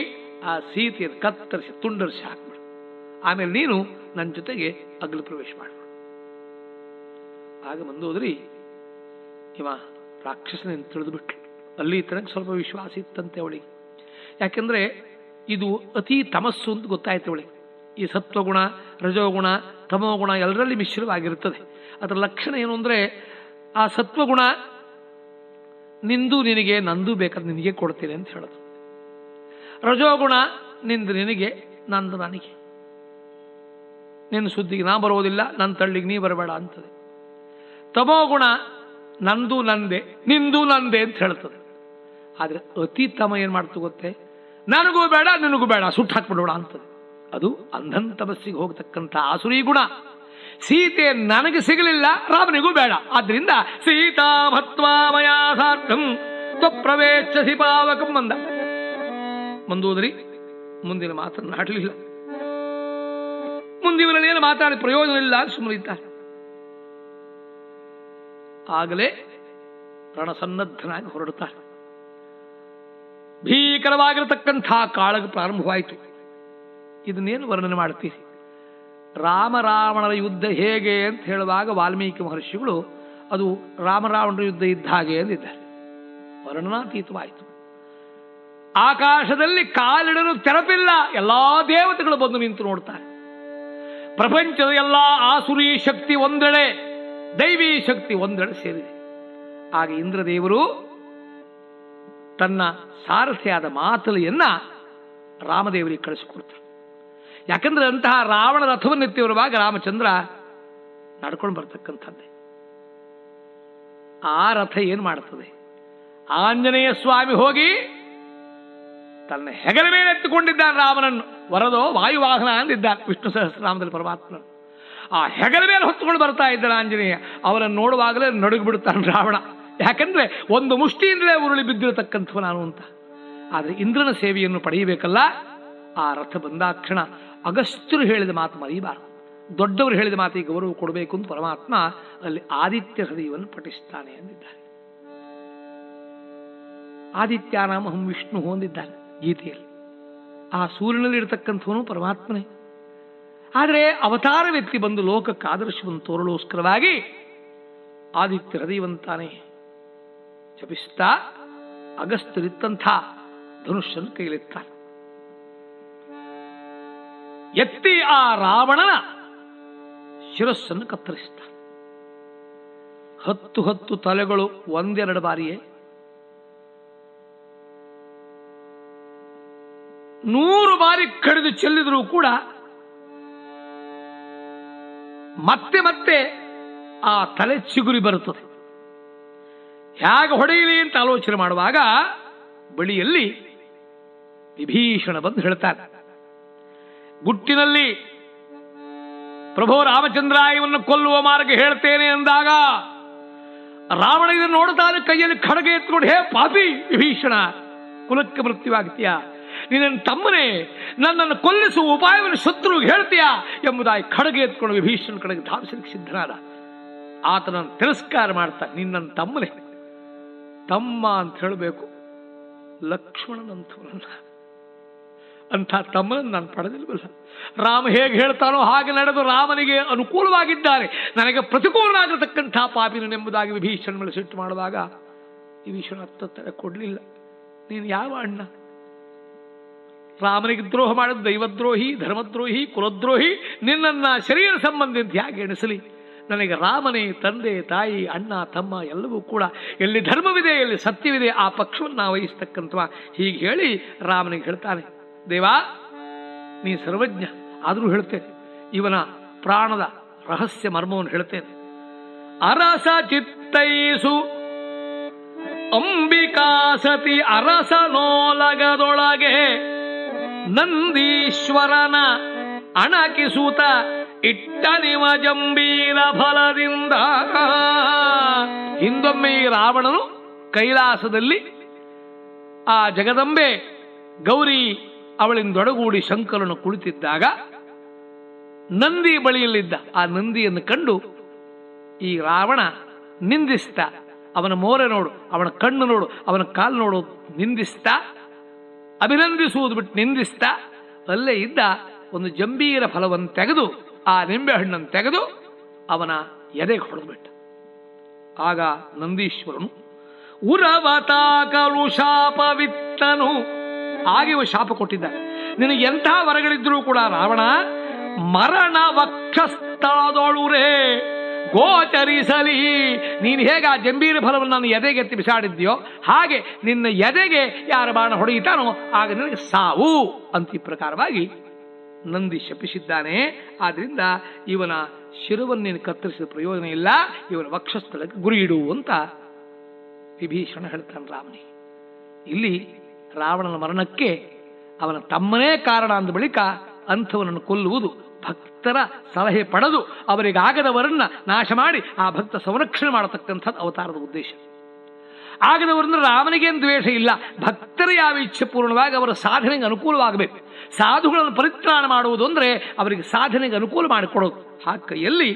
ಆ ಸೀತೆಯನ್ನು ಕತ್ತರಿಸಿ, ತುಂಡರಿಸಿ ಹಾಕ್ಬಿಡು. ಆಮೇಲೆ ನೀನು ನನ್ನ ಜೊತೆಗೆ ಅಗ್ಲು ಪ್ರವೇಶ ಮಾಡು. ಆಗ ಮಂದೋದ್ರಿ ಇವ ರಾಕ್ಷಸನ ತಿಳಿದು ಬಿಟ್ಲು ಅಲ್ಲಿ ತನಕ ಸ್ವಲ್ಪ ವಿಶ್ವಾಸ ಇತ್ತಂತೆ ಅವಳಿಗೆ. ಯಾಕೆಂದ್ರೆ ಇದು ಅತಿ ತಮಸ್ಸು ಅಂತ ಗೊತ್ತಾಯ್ತು ಅವಳಿಗೆ. ಈ ಸತ್ವಗುಣ, ರಜೋಗುಣ, ತಮೋಗುಣ ಎಲ್ಲರಲ್ಲಿ ಮಿಶ್ರವಾಗಿರುತ್ತದೆ. ಅದರ ಲಕ್ಷಣ ಏನು ಅಂದ್ರೆ ಆ ಸತ್ವಗುಣ ನಿಂದು ನಿನಗೆ, ನಂದು ಬೇಕಾದ್ರೆ ನಿನಗೆ ಕೊಡ್ತೀನಿ ಅಂತ ಹೇಳೋದು. ರಜೋಗುಣ ನಿಂದು ನಿನಗೆ, ನಂದು ನನಗೆ. ನಿನ್ನ ಸುದ್ದಿಗೆ ನಾ ಬರೋದಿಲ್ಲ, ನನ್ನ ತಳ್ಳಿಗೆ ನೀ ಬರಬೇಡ ಅಂತದೆ. ತಮೋಗುಣ ನಂದು ನಂದೆ, ನಿಂದು ನಂದೆ ಅಂತ ಹೇಳ್ತದೆ. ಆದರೆ ಅತಿ ತಮ ಏನು ಮಾಡ್ತು ಗೊತ್ತೆ? ನನಗೂ ಬೇಡ, ನಿನಗೂ ಬೇಡ, ಸುಟ್ಟು ಹಾಕ್ಬಿಡೋಣ ಅಂತದೆ. ಅದು ಅಂಧನ್ ತಪಸ್ಸಿಗೆ ಹೋಗ್ತಕ್ಕಂಥ ಆಸುರಿ ಗುಣ. ಸೀತೆ ನನಗೆ ಸಿಗಲಿಲ್ಲ, ರಾಮನಿಗೂ ಬೇಡ. ಆದ್ರಿಂದ ಸೀತಾ ಮಯಾ ಸಾರ್ಥಂ ತ್ವಪ್ರವೇಶಸಿ ಪಾವಕಂ ಅಂದ ಮಂದೋದರಿ, ಮುಂದಿನ ಮಾತನ್ನಾಡಲಿಲ್ಲ ಏನು ಮಾತಾಡಿ ಪ್ರಯೋಜನ ಇಲ್ಲ ಸುಮ್ಮನಿದ್ದಾರೆ ಆಗಲೇ ರಣಸನ್ನದ್ಧನಾಗಿ ಹೊರಡುತ್ತಾರೆ ಭೀಕರವಾಗಿರತಕ್ಕಂಥ ಕಾಳಗ ಪ್ರಾರಂಭವಾಯಿತು. ಇದನ್ನೇನು ವರ್ಣನೆ ಮಾಡ್ತೀರಿ ರಾಮರಾವಣರ ಯುದ್ಧ ಹೇಗೆ ಅಂತ ಹೇಳುವಾಗ ವಾಲ್ಮೀಕಿ ಮಹರ್ಷಿಗಳು, ಅದು ರಾಮರಾವಣರ ಯುದ್ಧ ಇದ್ದ ಹಾಗೆ ಅಂದಿದ್ದಾರೆ. ವರ್ಣನಾತೀತವಾಯಿತು. ಆಕಾಶದಲ್ಲಿ ಕಾಲಿಡಲು ತೆರಪಿಲ್ಲ, ಎಲ್ಲಾ ದೇವತೆಗಳು ಬಂದು ನಿಂತು ನೋಡ್ತಾರೆ. ಪ್ರಪಂಚದ ಎಲ್ಲಾ ಆಸುರಿ ಶಕ್ತಿ ಒಂದೆಡೆ ದೈವಿ ಶಕ್ತಿ ಒಂದೆಡೆ ಸೇರಿದೆ. ಆಗ ಇಂದ್ರದೇವರು ತನ್ನ ಸಾರಥಿಯಾದ ಮಾತಲೆಯನ್ನ ರಾಮದೇವರಿಗೆ ಕಳಿಸಿಕೊಡ್ತಾರೆ. ಯಾಕಂದ್ರೆ ಅಂತಹ ರಾವಣ ರಥವನ್ನು ಎತ್ತಿ ರಾಮಚಂದ್ರ ನಡ್ಕೊಂಡು ಬರ್ತಕ್ಕಂಥದ್ದೇ. ಆ ರಥ ಏನು ಮಾಡುತ್ತದೆ ಆಂಜನೇಯ ಸ್ವಾಮಿ ಹೋಗಿ ತನ್ನ ಹೆಗಲ ಮೇಲೆ ಎತ್ತಿಕೊಂಡಿದ್ದಾನೆ ರಾಮನನ್ನು ವರದೋ ವಾಯುವಾಹನ ಅಂದಿದ್ದಾನೆ ವಿಷ್ಣು ಸಹಸ್ರನಾಮದಲ್ಲಿ ಪರಮಾತ್ಮ ಆ ಹೆಗಲ ಮೇಲೆ ಹೊತ್ತುಕೊಂಡು ಬರ್ತಾ ಇದ್ದಾನೆ ಆಂಜನೇಯ. ಅವರನ್ನು ನೋಡುವಾಗಲೇ ನಡುಗಿ ಬಿಡುತ್ತಾನೆ ರಾವಣ. ಯಾಕಂದ್ರೆ ಒಂದು ಮುಷ್ಟಿಯಿಂದಲೇ ಉರುಳಿ ಬಿದ್ದಿರತಕ್ಕಂಥವು ನಾನು ಅಂತ. ಆದರೆ ಇಂದ್ರನ ಸೇವೆಯನ್ನು ಪಡೆಯಬೇಕಲ್ಲ? ಆ ರಥ ಬಂದಾಕ್ಷಣ ಅಗಸ್ತ್ಯರು ಹೇಳಿದ ಮಾತು ಮರೀಬಾರದು. ದೊಡ್ಡವರು ಹೇಳಿದ ಮಾತಿಗೆ ಗೌರವ ಕೊಡಬೇಕು ಅಂತ ಪರಮಾತ್ಮ ಅಲ್ಲಿ ಆದಿತ್ಯ ಹೃದಯವನ್ನು ಪಠಿಸ್ತಾನೆ ಅಂದಿದ್ದಾರೆ. ಆದಿತ್ಯ ನಾಮಹಂ ವಿಷ್ಣು ಹೊಂದಿದ್ದಾನೆ ಗೀತೆಯಲ್ಲಿ. ಆ ಸೂರ್ಯನಲ್ಲಿ ಇರತಕ್ಕಂಥವನು ಪರಮಾತ್ಮನೇ. ಆದರೆ ಅವತಾರ ವ್ಯಕ್ತಿ ಬಂದು ಲೋಕಕ್ಕೆ ಆದರ್ಶವನ್ನು ತೋರಲೋಸ್ಕರವಾಗಿ ಆದಿತ್ಯ ಹೃದಯವಂತಾನೆ ಜಪಿಸ್ತಾ ಅಗಸ್ತ್ಯರಿತ್ತಂಥ ಧನುಷ್ಯನ್ನು ಕೈಲಿತ್ತಾನೆ ಎತ್ತಿ ಆ ರಾವಣನ ಶಿರಸ್ಸನ್ನು ಕತ್ತರಿಸ್ತಾನೆ. ಹತ್ತು ಹತ್ತು ತಲೆಗಳು ಒಂದೆರಡು ಬಾರಿಯೇ ನೂರು ಬಾರಿ ಕಡಿದು ಚೆಲ್ಲಿದರೂ ಕೂಡ ಮತ್ತೆ ಮತ್ತೆ ಆ ತಲೆ ಚಿಗುರಿ ಬರುತ್ತದೆ. ಹೇಗೆ ಹೊಡೆಯಲಿ ಅಂತ ಆಲೋಚನೆ ಮಾಡುವಾಗ ಬಳಿಯಲ್ಲಿ ವಿಭೀಷಣ ಬಂದು ಹೇಳ್ತಾರೆ ಗುಟ್ಟಿನಲ್ಲಿ ಪ್ರಭು ರಾಮಚಂದ್ರಾಯವನ್ನು ಕೊಲ್ಲುವ ಮಾರ್ಗ ಹೇಳ್ತೇನೆ ಅಂದಾಗ ರಾವಣ ಇದನ್ನು ನೋಡುತ್ತಾನೆ ಕೈಯಲ್ಲಿ ಖಡ್ಗ ಎತ್ಕೊಂಡು, ಹೇ ಪಾಪಿ ವಿಭೀಷಣ, ಕುಲಕ್ಕೆ ಮೃತ್ಯುವಾಗ್ತೀಯ? ನಿನ್ನ ತಮ್ಮನೇ? ನನ್ನನ್ನು ಕೊಲ್ಲಿಸುವ ಉಪಾಯವನ್ನು ಶತ್ರುವಿಗೆ ಹೇಳ್ತೀಯಾ ಎಂಬುದಾಗಿ ಖಡ್ಗ ಎತ್ಕೊಂಡು ವಿಭೀಷಣ ಕಡೆಗೆ ಧಾವಿಸಲಿಕ್ಕೆ ಸಿದ್ಧನಾದ. ಆತನನ್ನು ತಿರಸ್ಕಾರ ಮಾಡ್ತಾ ನಿನ್ನ ತಮ್ಮನೇ. ತಮ್ಮ ಅಂತ ಹೇಳಬೇಕು. ಲಕ್ಷ್ಮಣನಂತವನನ್ನ ಅಂಥ ತಮ್ಮನನ್ನು ನಾನು ಪಡೆದಿಲ್ವಲ್ಲ ರಾಮ ಹೇಗೆ ಹೇಳ್ತಾನೋ ಹಾಗೆ ನಡೆದು ರಾಮನಿಗೆ ಅನುಕೂಲವಾಗಿದ್ದಾರೆ. ನನಗೆ ಪ್ರತಿಕೂಲನಾಗಿರತಕ್ಕಂಥ ಪಾಪಿನನೆಂಬುದಾಗಿ ವಿಭೀಷಣ ಮೇಲೆ ಸಿಟ್ಟು ಮಾಡುವಾಗ ವಿಭೀಷಣ ಹತ್ತತ್ತರ, ಕೊಡಲಿಲ್ಲ. ನೀನು ಯಾವ ಅಣ್ಣ? ರಾಮನಿಗೆ ದ್ರೋಹ ಮಾಡಿದ ದೈವದ್ರೋಹಿ, ಧರ್ಮದ್ರೋಹಿ, ಕುಲದ್ರೋಹಿ, ನಿನ್ನನ್ನ ಶರೀರ ಸಂಬಂಧಿ ಅಂತ ಹೇಗೆ ಎಣಿಸಲಿ. ನನಗೆ ರಾಮನೇ, ತಂದೆ, ತಾಯಿ, ಅಣ್ಣ, ತಮ್ಮ ಎಲ್ಲವೂ ಕೂಡ ಎಲ್ಲಿ ಧರ್ಮವಿದೆ, ಎಲ್ಲಿ ಸತ್ಯವಿದೆ, ಆ ಪಕ್ಷವನ್ನು ವಹಿಸ್ತಕ್ಕಂಥವ. ಹೀಗೆ ಹೇಳಿ ರಾಮನಿಗೆ ಹೇಳ್ತಾನೆ, ದೇವಾ, ನೀ ಸರ್ವಜ್ಞ ಆದರೂ ಹೇಳ್ತೇನೆ, ಇವನ ಪ್ರಾಣದ ರಹಸ್ಯ ಮರ್ಮವನ್ನು ಹೇಳ್ತೇನೆ. ಅರಸ ಚಿತ್ತೈಸು ಅಂಬಿಕಾಸತಿ ಅರಸನೋಲಗದೊಳಗೆ ನಂದೀಶ್ವರನ ಅಣಕಿಸೂತ ಇಟ್ಟ ನಿಮ ಜಂಬೀರ ಫಲದಿಂದ. ಹಿಂದೊಮ್ಮೆ ರಾವಣನು ಕೈಲಾಸದಲ್ಲಿ ಆ ಜಗದಂಬೆ ಗೌರಿ ಅವಳಿಂದೊಡಗೂಡಿ ಶಂಕರನು ಕುಳಿತಿದ್ದಾಗ ನಂದಿ ಬಳಿಯಲ್ಲಿದ್ದ ಆ ನಂದಿಯನ್ನು ಕಂಡು ಈ ರಾವಣ ನಿಂದಿಸ್ತ, ಅವನ ಮೋರೆ ನೋಡು, ಅವನ ಕಣ್ಣು ನೋಡು, ಅವನ ಕಾಲು ನೋಡು, ನಿಂದಿಸ್ತಾ ಅಭಿನಂದಿಸುವುದು ಬಿಟ್ಟು ನಿಂದಿಸ್ತಾ, ಅಲ್ಲೇ ಇದ್ದ ಒಂದು ಜಂಬೀರ ಫಲವನ್ನು ತೆಗೆದು, ಆ ನಿಂಬೆ ಹಣ್ಣನ್ನು ತೆಗೆದು ಅವನ ಎದೆಗೆ ಹೊಡೆದುಬಿಟ್ಟ ಆಗ ನಂದೀಶ್ವರನು ಉರವತಾ ಶಾಪವಿತ್ತನು ಹಾಗೆ ಶಾಪ ಕೊಟ್ಟಿದ್ದಾನೆ ನಿನಗೆ ಎಂಥ ವರಗಳಿದ್ರೂ ಕೂಡ ರಾವಣ, ಮರಣ ವಕ್ಷಸ್ಥಳದೊಳುರೇ ಗೋಚರಿಸಲಿ. ನೀನು ಹೇಗೆ ಆ ಜಂಬೀರ ಫಲವನ್ನು ನಾನು ಎದೆಗೆ ಎತ್ತಿ ಬಿಸಾಡಿದ್ಯೋ, ಹಾಗೆ ನಿನ್ನ ಎದೆಗೆ ಯಾರ ಬಾಣ ಹೊಡೆಯುತ್ತಾನೋ ಆಗ ನಿನಗೆ ಸಾವು ಅಂತ ಈ ಪ್ರಕಾರವಾಗಿ ನಂದಿ ಶಪಿಸಿದ್ದಾನೆ. ಆದ್ರಿಂದ ಇವನ ಶಿರವನ್ನೇನು ಕತ್ತರಿಸಿದ ಪ್ರಯೋಜನ ಇಲ್ಲ. ಇವನ ವಕ್ಷಸ್ಥಳಕ್ಕೆ ಗುರಿ ಇಡು ಅಂತ ವಿಭೀಷಣ ಹೇಳ್ತಾನೆ ರಾಮನಿ ಇಲ್ಲಿ ರಾವಣನ ಮರಣಕ್ಕೆ ಅವನ ತಮ್ಮನೇ ಕಾರಣ ಅಂದ ಬಳಿಕ ಅಂಥವನನ್ನು ಕೊಲ್ಲುವುದು ಭಕ್ತರ ಸಲಹೆ ಪಡೆದು ಅವರಿಗಾಗದವರನ್ನ ನಾಶ ಮಾಡಿ ಆ ಭಕ್ತ ಸಂರಕ್ಷಣೆ ಮಾಡತಕ್ಕಂಥದ್ದು ಅವತಾರದ ಉದ್ದೇಶ. ಆಗದವರನ್ನ ರಾಮನಿಗೇನು ದ್ವೇಷ ಇಲ್ಲ, ಭಕ್ತರ ಯಾವ ಇಚ್ಛೆ ಪೂರ್ಣವಾಗಿ ಅವರ ಸಾಧನೆಗೆ ಅನುಕೂಲವಾಗಬೇಕು. ಸಾಧುಗಳನ್ನು ಪರಿತ್ರಾಣ ಮಾಡುವುದು ಅಂದ್ರೆ ಅವರಿಗೆ ಸಾಧನೆಗೆ ಅನುಕೂಲ ಮಾಡಿಕೊಡೋದು. ಆ ಕೈಯಲ್ಲಿ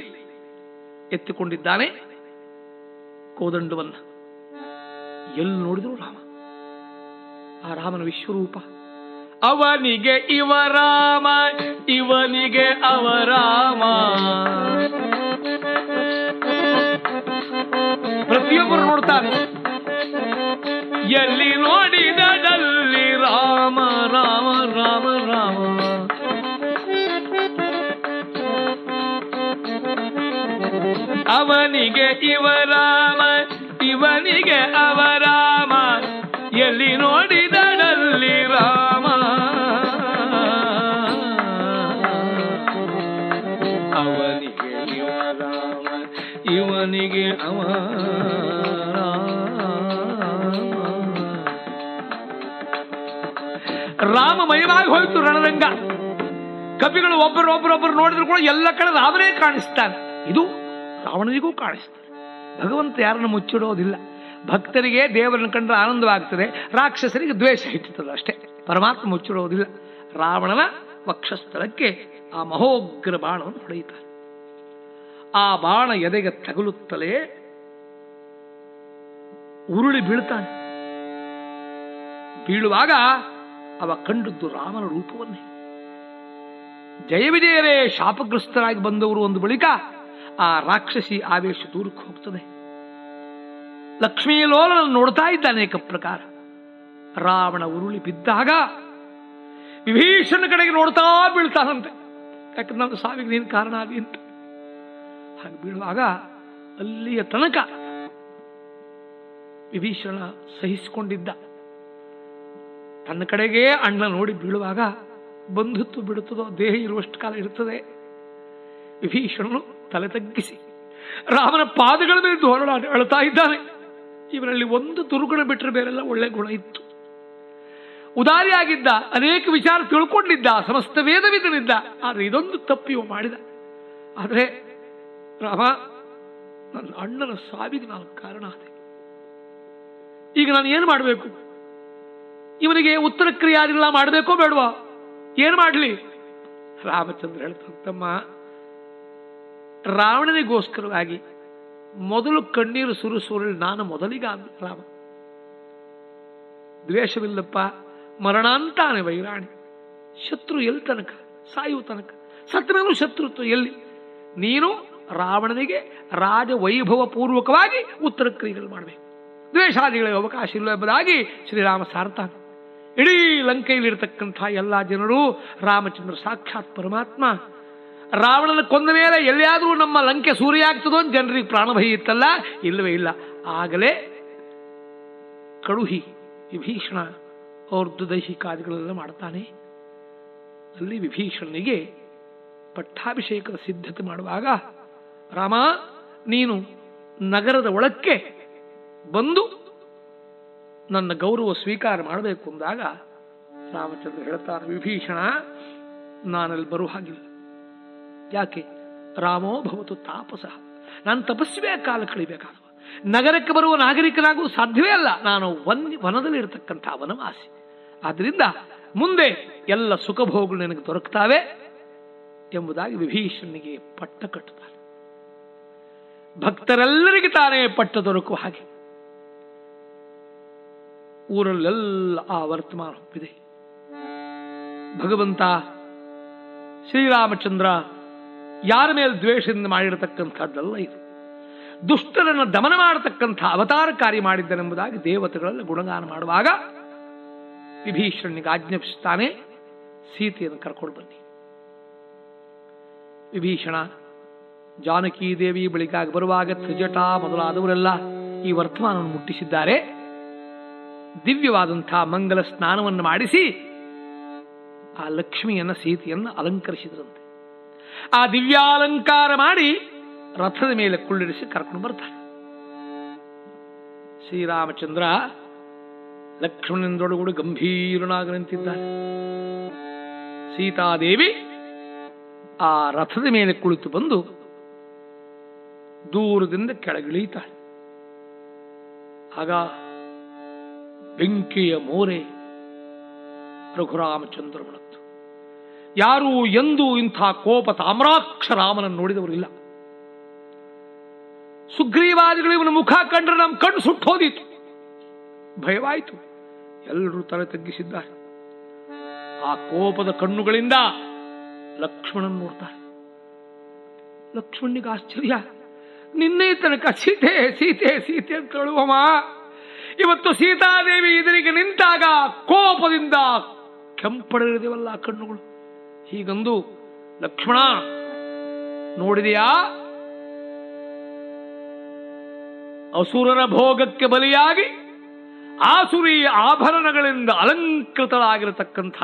ಎತ್ತಿಕೊಂಡಿದ್ದಾನೆ ಕೋದಂಡವನ್ನು. ಎಲ್ಲಿ ನೋಡಿದ್ರು ರಾಮ. ಆ ರಾಮನ ವಿಶ್ವರೂಪ. ಅವನಿಗೆ ಇವರಾಮ ಇವನಿಗೆ ಅವರಾಮ ಪ್ರತಿಯೊಬ್ಬರು ನೋಡ್ತಾರೆ. ಎಲ್ಲಿ ನೋಡಿದಲ್ಲಿ ರಾಮ ರಾಮ ರಾಮ ರಾಮ. ಅವನಿಗೆ ಇವರಾಮ ಇವನಿಗೆ ಅವರಾಮ ಎಲ್ಲಿ ನೋಡಿದಡಲ್ಲಿ ಇವನಿಗೆ ಅವ. ರಾಮಮಯವಾಗಿ ಹೋಯ್ತು ರಣರಂಗ. ಕವಿಗಳು ಒಬ್ಬರೊಬ್ಬರೊಬ್ಬರು ನೋಡಿದ್ರು ಕೂಡ ಎಲ್ಲ ಕಡೆ ರಾಮನೇ ಕಾಣಿಸ್ತಾನೆ. ಇದು ರಾವಣನಿಗೂ ಕಾಣಿಸ್ತಾನೆ. ಭಗವಂತ ಯಾರನ್ನು ಮುಚ್ಚಿಡೋದಿಲ್ಲ. ಭಕ್ತರಿಗೆ ದೇವರನ್ನು ಕಂಡ್ರೆ ಆನಂದವಾಗ್ತದೆ. ರಾಕ್ಷಸರಿಗೆ ದ್ವೇಷ ಹೆಚ್ಚುತ್ತದೆ ಅಷ್ಟೇ. ಪರಮಾತ್ಮ ಮುಚ್ಚಿಡೋದಿಲ್ಲ. ರಾವಣನ ವಕ್ಷಸ್ಥಳಕ್ಕೆ ಆ ಮಹೋಗ್ರ ಬಾಣವನ್ನು ಹೊಡೆಯುತ್ತಾರೆ. ಆ ಬಾಣ ಎದೆಗೆ ತಗುಲುತ್ತಲೇ ಉರುಳಿ ಬೀಳ್ತಾನೆ. ಬೀಳುವಾಗ ಅವ ಕಂಡದ್ದು ರಾಮನ ರೂಪವನ್ನೇ. ಜಯವಿಜಯರೇ ಶಾಪಗ್ರಸ್ತರಾಗಿ ಬಂದವರು ಒಂದು ಬಳಿಕ ಆ ರಾಕ್ಷಸಿ ಆವೇಶ ದೂರಕ್ಕೆ ಹೋಗ್ತದೆ. ಲಕ್ಷ್ಮೀ ಲೋಲನ ನೋಡ್ತಾ ಇದ್ದ ಅನೇಕ ಪ್ರಕಾರ. ರಾವಣ ಉರುಳಿ ಬಿದ್ದಾಗ ವಿಭೀಷಣ ಕಡೆಗೆ ನೋಡ್ತಾ ಬೀಳ್ತಾನಂತೆ. ಯಾಕಂದ್ರೆ ನನ್ನ ಸಾವಿಗೆ ನೀನು ಕಾರಣ ಆಗಿ ಅಂತ. ಹಾಗೆ ಬೀಳುವಾಗ ಅಲ್ಲಿಯ ತನಕ ವಿಭೀಷಣ ಸಹಿಸಿಕೊಂಡಿದ್ದ. ತನ್ನ ಕಡೆಗೆ ಅಣ್ಣ ನೋಡಿ ಬೀಳುವಾಗ ಬಂಧುತ್ವ ಬಿಡುತ್ತದೋ ದೇಹ ಇರುವಷ್ಟು ಕಾಲ ಇರುತ್ತದೆ. ವಿಭೀಷಣನು ತಲೆ ತಗ್ಗಿಸಿ ರಾಮನ ಪಾದಗಳ ಮೇಲೆ ಧೋರಣೆ ಅಳ್ತಾ ಇದ್ದಾನೆ. ಇವರಲ್ಲಿ ಒಂದು ದುರ್ಗುಣ ಬಿಟ್ಟರೆ ಬೇರೆಲ್ಲ ಒಳ್ಳೆ ಗುಣ ಇತ್ತು. ಉದಾರಿಯಾಗಿದ್ದ, ಅನೇಕ ವಿಚಾರ ತಿಳ್ಕೊಂಡಿದ್ದ, ಸಮಸ್ತ ವೇದವಿದನಿದ್ದ ಆದ್ರೆ ಇದೊಂದು ತಪ್ಪಿಯು ಮಾಡಿದ. ಆದರೆ ರಾಮ ನನ್ನ ಅಣ್ಣನ ಸಾವಿಗೆ ನಾನು ಕಾರಣ ಆದೆ. ಈಗ ನಾನು ಏನು ಮಾಡಬೇಕು? ಇವನಿಗೆ ಉತ್ತರ ಕ್ರಿಯಾದಿಗಳ ಮಾಡಬೇಕೋ ಬೇಡವಾ? ಏನು ಮಾಡಲಿ? ರಾಮಚಂದ್ರ ಹೇಳ್ತಂತಮ್ಮ ರಾವಣನಿಗೋಸ್ಕರವಾಗಿ ಮೊದಲು ಕಣ್ಣೀರು ಸುರಿಸುವಲ್ಲಿ ನಾನು ಮೊದಲಿಗ ರಾಮ. ದ್ವೇಷವಿಲ್ಲಪ್ಪ, ಮರಣಾಂತಾನೆ ವೈರಾಣಿ. ಶತ್ರು ಎಲ್ಲಿ ತನಕ? ಸಾಯುವ ತನಕ. ಸತ್ರನು ಶತ್ರುತ್ವ ಎಲ್ಲಿ? ನೀನು ರಾವಣನಿಗೆ ರಾಜ ವೈಭವ ಪೂರ್ವಕವಾಗಿ ಉತ್ತರ ಕ್ರಿಯೆಗಳು ಮಾಡಬೇಕು. ದ್ವೇಷಾದಿಗಳಿಗೆ ಅವಕಾಶ ಇಲ್ಲ ಎಂಬುದಾಗಿ ಶ್ರೀರಾಮ ಸಾರ್ತಾನೆ ಇಡೀ ಲಂಕೆಯಲ್ಲಿರ್ತಕ್ಕಂಥ ಎಲ್ಲ ಜನರು ರಾಮಚಂದ್ರ ಸಾಕ್ಷಾತ್ ಪರಮಾತ್ಮ. ರಾವಣನ ಕೊಂದ ಮೇಲೆ ಎಲ್ಲಿಯಾದರೂ ನಮ್ಮ ಲಂಕೆ ಸೂರ್ಯ ಆಗ್ತದೋ ಅಂತ ಜನರಿಗೆ ಪ್ರಾಣಭಯ ಇತ್ತಲ್ಲ? ಇಲ್ಲವೇ ಇಲ್ಲ. ಆಗಲೇ ಕಳುಹಿ, ವಿಭೀಷಣ ಅವ್ರದ್ದು ದೈಹಿಕಾದಿಗಳೆಲ್ಲ ಮಾಡ್ತಾನೆ. ಅಲ್ಲಿ ವಿಭೀಷಣನಿಗೆ ಪಟ್ಟಾಭಿಷೇಕದ ಸಿದ್ಧತೆ ಮಾಡುವಾಗ ರಾಮ, ನೀನು ನಗರದ ಒಳಕ್ಕೆ ಬಂದು ನನ್ನ ಗೌರವ ಸ್ವೀಕಾರ ಮಾಡಬೇಕು ಅಂದಾಗ ರಾಮಚಂದ್ರ ಹೇಳ್ತಾರೆ ವಿಭೀಷಣ, ನಾನಲ್ಲಿ ಬರುವ ಹಾಗಿಲ್ಲ. ಯಾಕೆ? ರಾಮೋ ಭವತು ತಾಪಸ. ನಾನು ತಪಸ್ವಿಯ ಕಾಲ ಕಳಿಬೇಕಾದವ. ನಗರಕ್ಕೆ ಬರುವ ನಾಗರಿಕನಾಗೂ ಸಾಧ್ಯವೇ ಅಲ್ಲ. ನಾನು ವನ್ ವನದಲ್ಲಿ ಇರತಕ್ಕಂಥ ವನವಾಸಿ. ಆದ್ರಿಂದ ಮುಂದೆ ಎಲ್ಲ ಸುಖಭೋಗಗಳು ನನಗೆ ದೊರಕ್ತಾವೆ ಎಂಬುದಾಗಿ ವಿಭೀಷಣನಿಗೆ ಪಟ್ಟ ಕಟ್ಟುತ್ತಾನೆ ಭಕ್ತರೆಲ್ಲರಿಗೆ ತಾನೇ ಪಟ್ಟ ದೊರಕುವ ಹಾಗೆ. ಊರಲ್ಲೆಲ್ಲ ಆ ವರ್ತಮಾನ ಒಪ್ಪಿದೆ. ಭಗವಂತ ಶ್ರೀರಾಮಚಂದ್ರ ಯಾರ ಮೇಲೆ ದ್ವೇಷದಿಂದ ಮಾಡಿರತಕ್ಕಂಥದ್ದಲ್ಲ ಇದು. ದುಷ್ಟರನ್ನು ದಮನ ಮಾಡತಕ್ಕಂಥ ಅವತಾರ ಕಾರ್ಯ ಮಾಡಿದ್ದನೆಂಬುದಾಗಿ ದೇವತೆಗಳಲ್ಲಿ ಗುಣಗಾನ ಮಾಡುವಾಗ ವಿಭೀಷಣನಿಗೆ ಆಜ್ಞಾಪಿಸುತ್ತಾನೆ, ಸೀತೆಯನ್ನು ಕರ್ಕೊಂಡು ಬನ್ನಿ. ವಿಭೀಷಣ ಜಾನಕಿ ದೇವಿ ಬಳಿಗಾಗಿ ಬರುವಾಗ ತ್ರಿಜಟ ಮೊದಲಾದವರೆಲ್ಲ ಈ ವರ್ತಮಾನವನ್ನು ಮುಟ್ಟಿಸಿದ್ದಾರೆ. ದಿವ್ಯವಾದಂಥ ಮಂಗಲ ಸ್ನಾನವನ್ನು ಮಾಡಿಸಿ ಆ ಲಕ್ಷ್ಮಿಯನ್ನ ಸೀತೆಯನ್ನು ಅಲಂಕರಿಸಿದ್ರಂತೆ. ಆ ದಿವ್ಯಾಲಂಕಾರ ಮಾಡಿ ರಥದ ಮೇಲೆ ಕುಳ್ಳಿರಿಸಿ ಕರ್ಕೊಂಡು ಬರ್ತಾರೆ ಶ್ರೀರಾಮಚಂದ್ರ ಲಕ್ಷ್ಮಣನಿಂದೊಡಗೂಡು ಗಂಭೀರನಾಗಿ ನಿಂತಿದ್ದಾರೆ ಸೀತಾದೇವಿ ಆ ರಥದ ಮೇಲೆ ಕುಳಿತು ಬಂದು ದೂರದಿಂದ ಕೆಳಗಿಳಿಯುತ್ತಾಳೆ ಆಗ ಬೆಂಕಿಯ ಮೋರೆ ರಘುರಾಮಚಂದ್ರಮಣತ್ತು ಯಾರೂ ಎಂದು ಇಂಥ ಕೋಪ ತಾಮ್ರಾಕ್ಷ ರಾಮನನ್ನು ನೋಡಿದವರಿಲ್ಲ ಸುಗ್ರೀವಾದಿಗಳು ಇವನ ಮುಖ ಕಂಡ್ರೆ ನಮ್ಮ ಕಣ್ಣು ಸುಟ್ಟು ಹೋದಿತ್ತು ಭಯವಾಯಿತು. ಎಲ್ಲರೂ ತಲೆ ತಗ್ಗಿಸಿದ್ದಾರೆ. ಆ ಕೋಪದ ಕಣ್ಣುಗಳಿಂದ ಲಕ್ಷ್ಮಣನ್ ನೋಡ್ತಾರೆ. ಲಕ್ಷ್ಮಣನಿಗೆ ಆಶ್ಚರ್ಯ. ನಿನ್ನೆ ತನಕ ಸೀತೆ ಸೀತೆ ಸೀತೆ ಅಂತ ಹೇಳುವಮ್ಮ ಇವತ್ತು ಸೀತಾದೇವಿ ಇದರಿಗೆ ನಿಂತಾಗ ಕೋಪದಿಂದ ಕೆಂಪಡರಿದೆವಲ್ಲ ಕಣ್ಣುಗಳು? ಹೀಗಂದು ಲಕ್ಷ್ಮಣ, ನೋಡಿದೆಯಾ? ಅಸುರರ ಭೋಗಕ್ಕೆ ಬಲಿಯಾಗಿ ಆಸುರಿ ಆಭರಣಗಳಿಂದ ಅಲಂಕೃತಳಾಗಿರತಕ್ಕಂಥ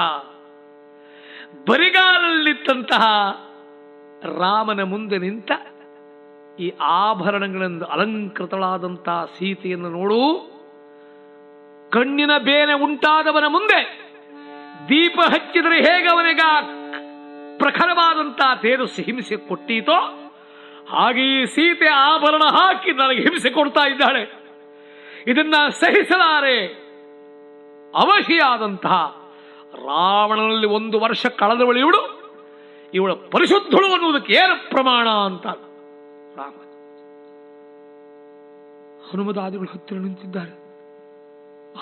ಬರಿಗಾಲಲ್ಲಿದ್ದಂತಹ ರಾಮನ ಮುಂದೆ ನಿಂತ ಈ ಆಭರಣಗಳಿಂದ ಅಲಂಕೃತಳಾದಂಥ ಸೀತೆಯನ್ನು ನೋಡು. ಕಣ್ಣಿನ ಬೇನೆ ಉಂಟಾದವನ ಮುಂದೆ ದೀಪ ಹಚ್ಚಿದರೆ ಹೇಗೆ ಅವನಿಗ ಪ್ರಖರವಾದಂತಹ ತೇಜಸ್ಸು ಹಿಂಸೆ ಕೊಟ್ಟೀತೋ, ಹಾಗೆ ಈ ಸೀತೆ ಆಭರಣ ಹಾಕಿ ನನಗೆ ಹಿಂಸೆ ಕೊಡ್ತಾ ಇದ್ದಾಳೆ. ಇದನ್ನ ಸಹಿಸಲಾರೆ ಅವಶಿಯಾದಂತಹ ರಾವಣನಲ್ಲಿ ಒಂದು ವರ್ಷ ಕಳೆದವಳಿ ಇವಳು. ಇವಳ ಪರಿಶುದ್ಧಳು ಅನ್ನುವುದಕ್ಕೆ ಏನು ಪ್ರಮಾಣ ಅಂತ ರಾಮ ಹನುಮದಾದಿಗಳು ಹತ್ತಿರ ನಿಂತಿದ್ದಾರೆ.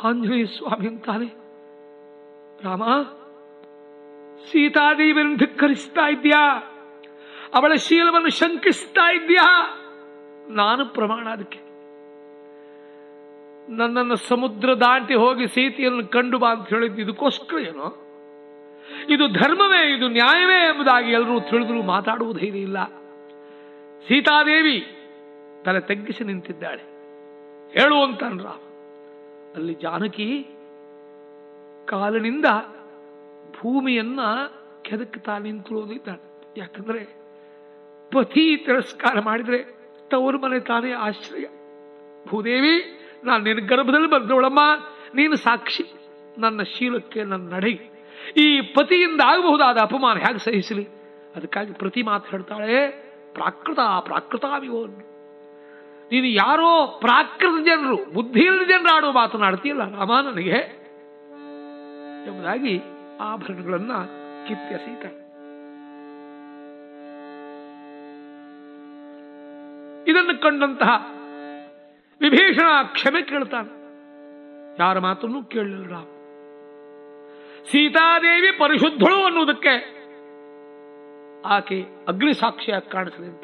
ಆಂಜನೇಯ ಸ್ವಾಮಿ ಅಂತಾನೆ. ರಾಮ, ಸೀತಾದೇವಿಯನ್ನು ಧಿಕ್ಕರಿಸ್ತಾ ಇದ್ಯಾ ಅವಳ ಶೀಲವನ್ನು ಶಂಕಿಸ್ತಾ ಇದ್ಯಾ ನಾನು ಪ್ರಮಾಣ ಅದಕ್ಕೆ. ನನ್ನನ್ನು ಸಮುದ್ರ ದಾಟಿ ಹೋಗಿ ಸೀತೆಯನ್ನು ಕಂಡು ಬಾ ಅಂತ ಹೇಳಿದ್ದು ಇದಕ್ಕೋಸ್ಕರ ಏನೋ? ಇದು ಧರ್ಮವೇ, ಇದು ನ್ಯಾಯವೇ ಎಂಬುದಾಗಿ ಎಲ್ಲರೂ ತಿಳಿದ್ರು ಮಾತಾಡುವುದೇ ಇಲ್ಲ. ಸೀತಾದೇವಿ ತಲೆ ತಗ್ಗಿಸಿ ನಿಂತಿದ್ದಾಳೆ. ಹೇಳುವಂತ ರಾಮ, ಅಲ್ಲಿ ಜಾನಕಿ ಕಾಲಿನಿಂದ ಭೂಮಿಯನ್ನ ಕೆದಕ್ತಾ ನಿಂತಿರೋದಿದ್ದಾಳೆ ಯಾಕಂದ್ರೆ ಪತಿ ತಿರಸ್ಕಾರ ಮಾಡಿದ್ರೆ ತವರು ಮನೆ ತಾನೇ ಆಶ್ರಯ. ಭೂದೇವಿ, ನಾನು ನಿನ್ನ ಗರ್ಭದಲ್ಲಿ ಬಂದೋಳಮ್ಮ ನೀನು ಸಾಕ್ಷಿ, ನನ್ನ ಶೀಲಕ್ಕೆ ನನ್ನ ನಡೆಗೆ ಈ ಪತಿಯಿಂದ ಆಗಬಹುದಾದ ಅಪಮಾನ ಹೇಗೆ ಸಹಿಸಲಿ? ಅದಕ್ಕಾಗಿ ಪ್ರತಿ ಮಾತು ಹೇಳ್ತಾಳೆ ಪ್ರಾಕೃತ ಪ್ರಾಕೃತಾವಿವೋ ನೀನು ಯಾರೋ ಪ್ರಾಕೃತ ಜನರು ಬುದ್ಧಿ ಇಲ್ಲದ ಜನರು ಆಡುವ ಮಾತನಾಡ್ತೀಯಲ್ಲ ರಾಮ ನನಗೆ. ಎಂಬುದಾಗಿ ಆಭರಣಗಳನ್ನ ಕಿತ್ತೆಸೀತ ಇದನ್ನು ಕಂಡಂತಹ ವಿಭೀಷಣ ಕ್ಷಮೆ ಕೇಳ್ತಾನೆ. ಯಾರ ಮಾತನ್ನು ಕೇಳಲಿಲ್ಲ ರಾಮ. ಸೀತಾದೇವಿ ಪರಿಶುದ್ಧಳು ಅನ್ನುವುದಕ್ಕೆ ಆಕೆ ಅಗ್ನಿ ಸಾಕ್ಷಿಯಾಗಿ ಕಾಣಿಸಲಿ ಅಂತ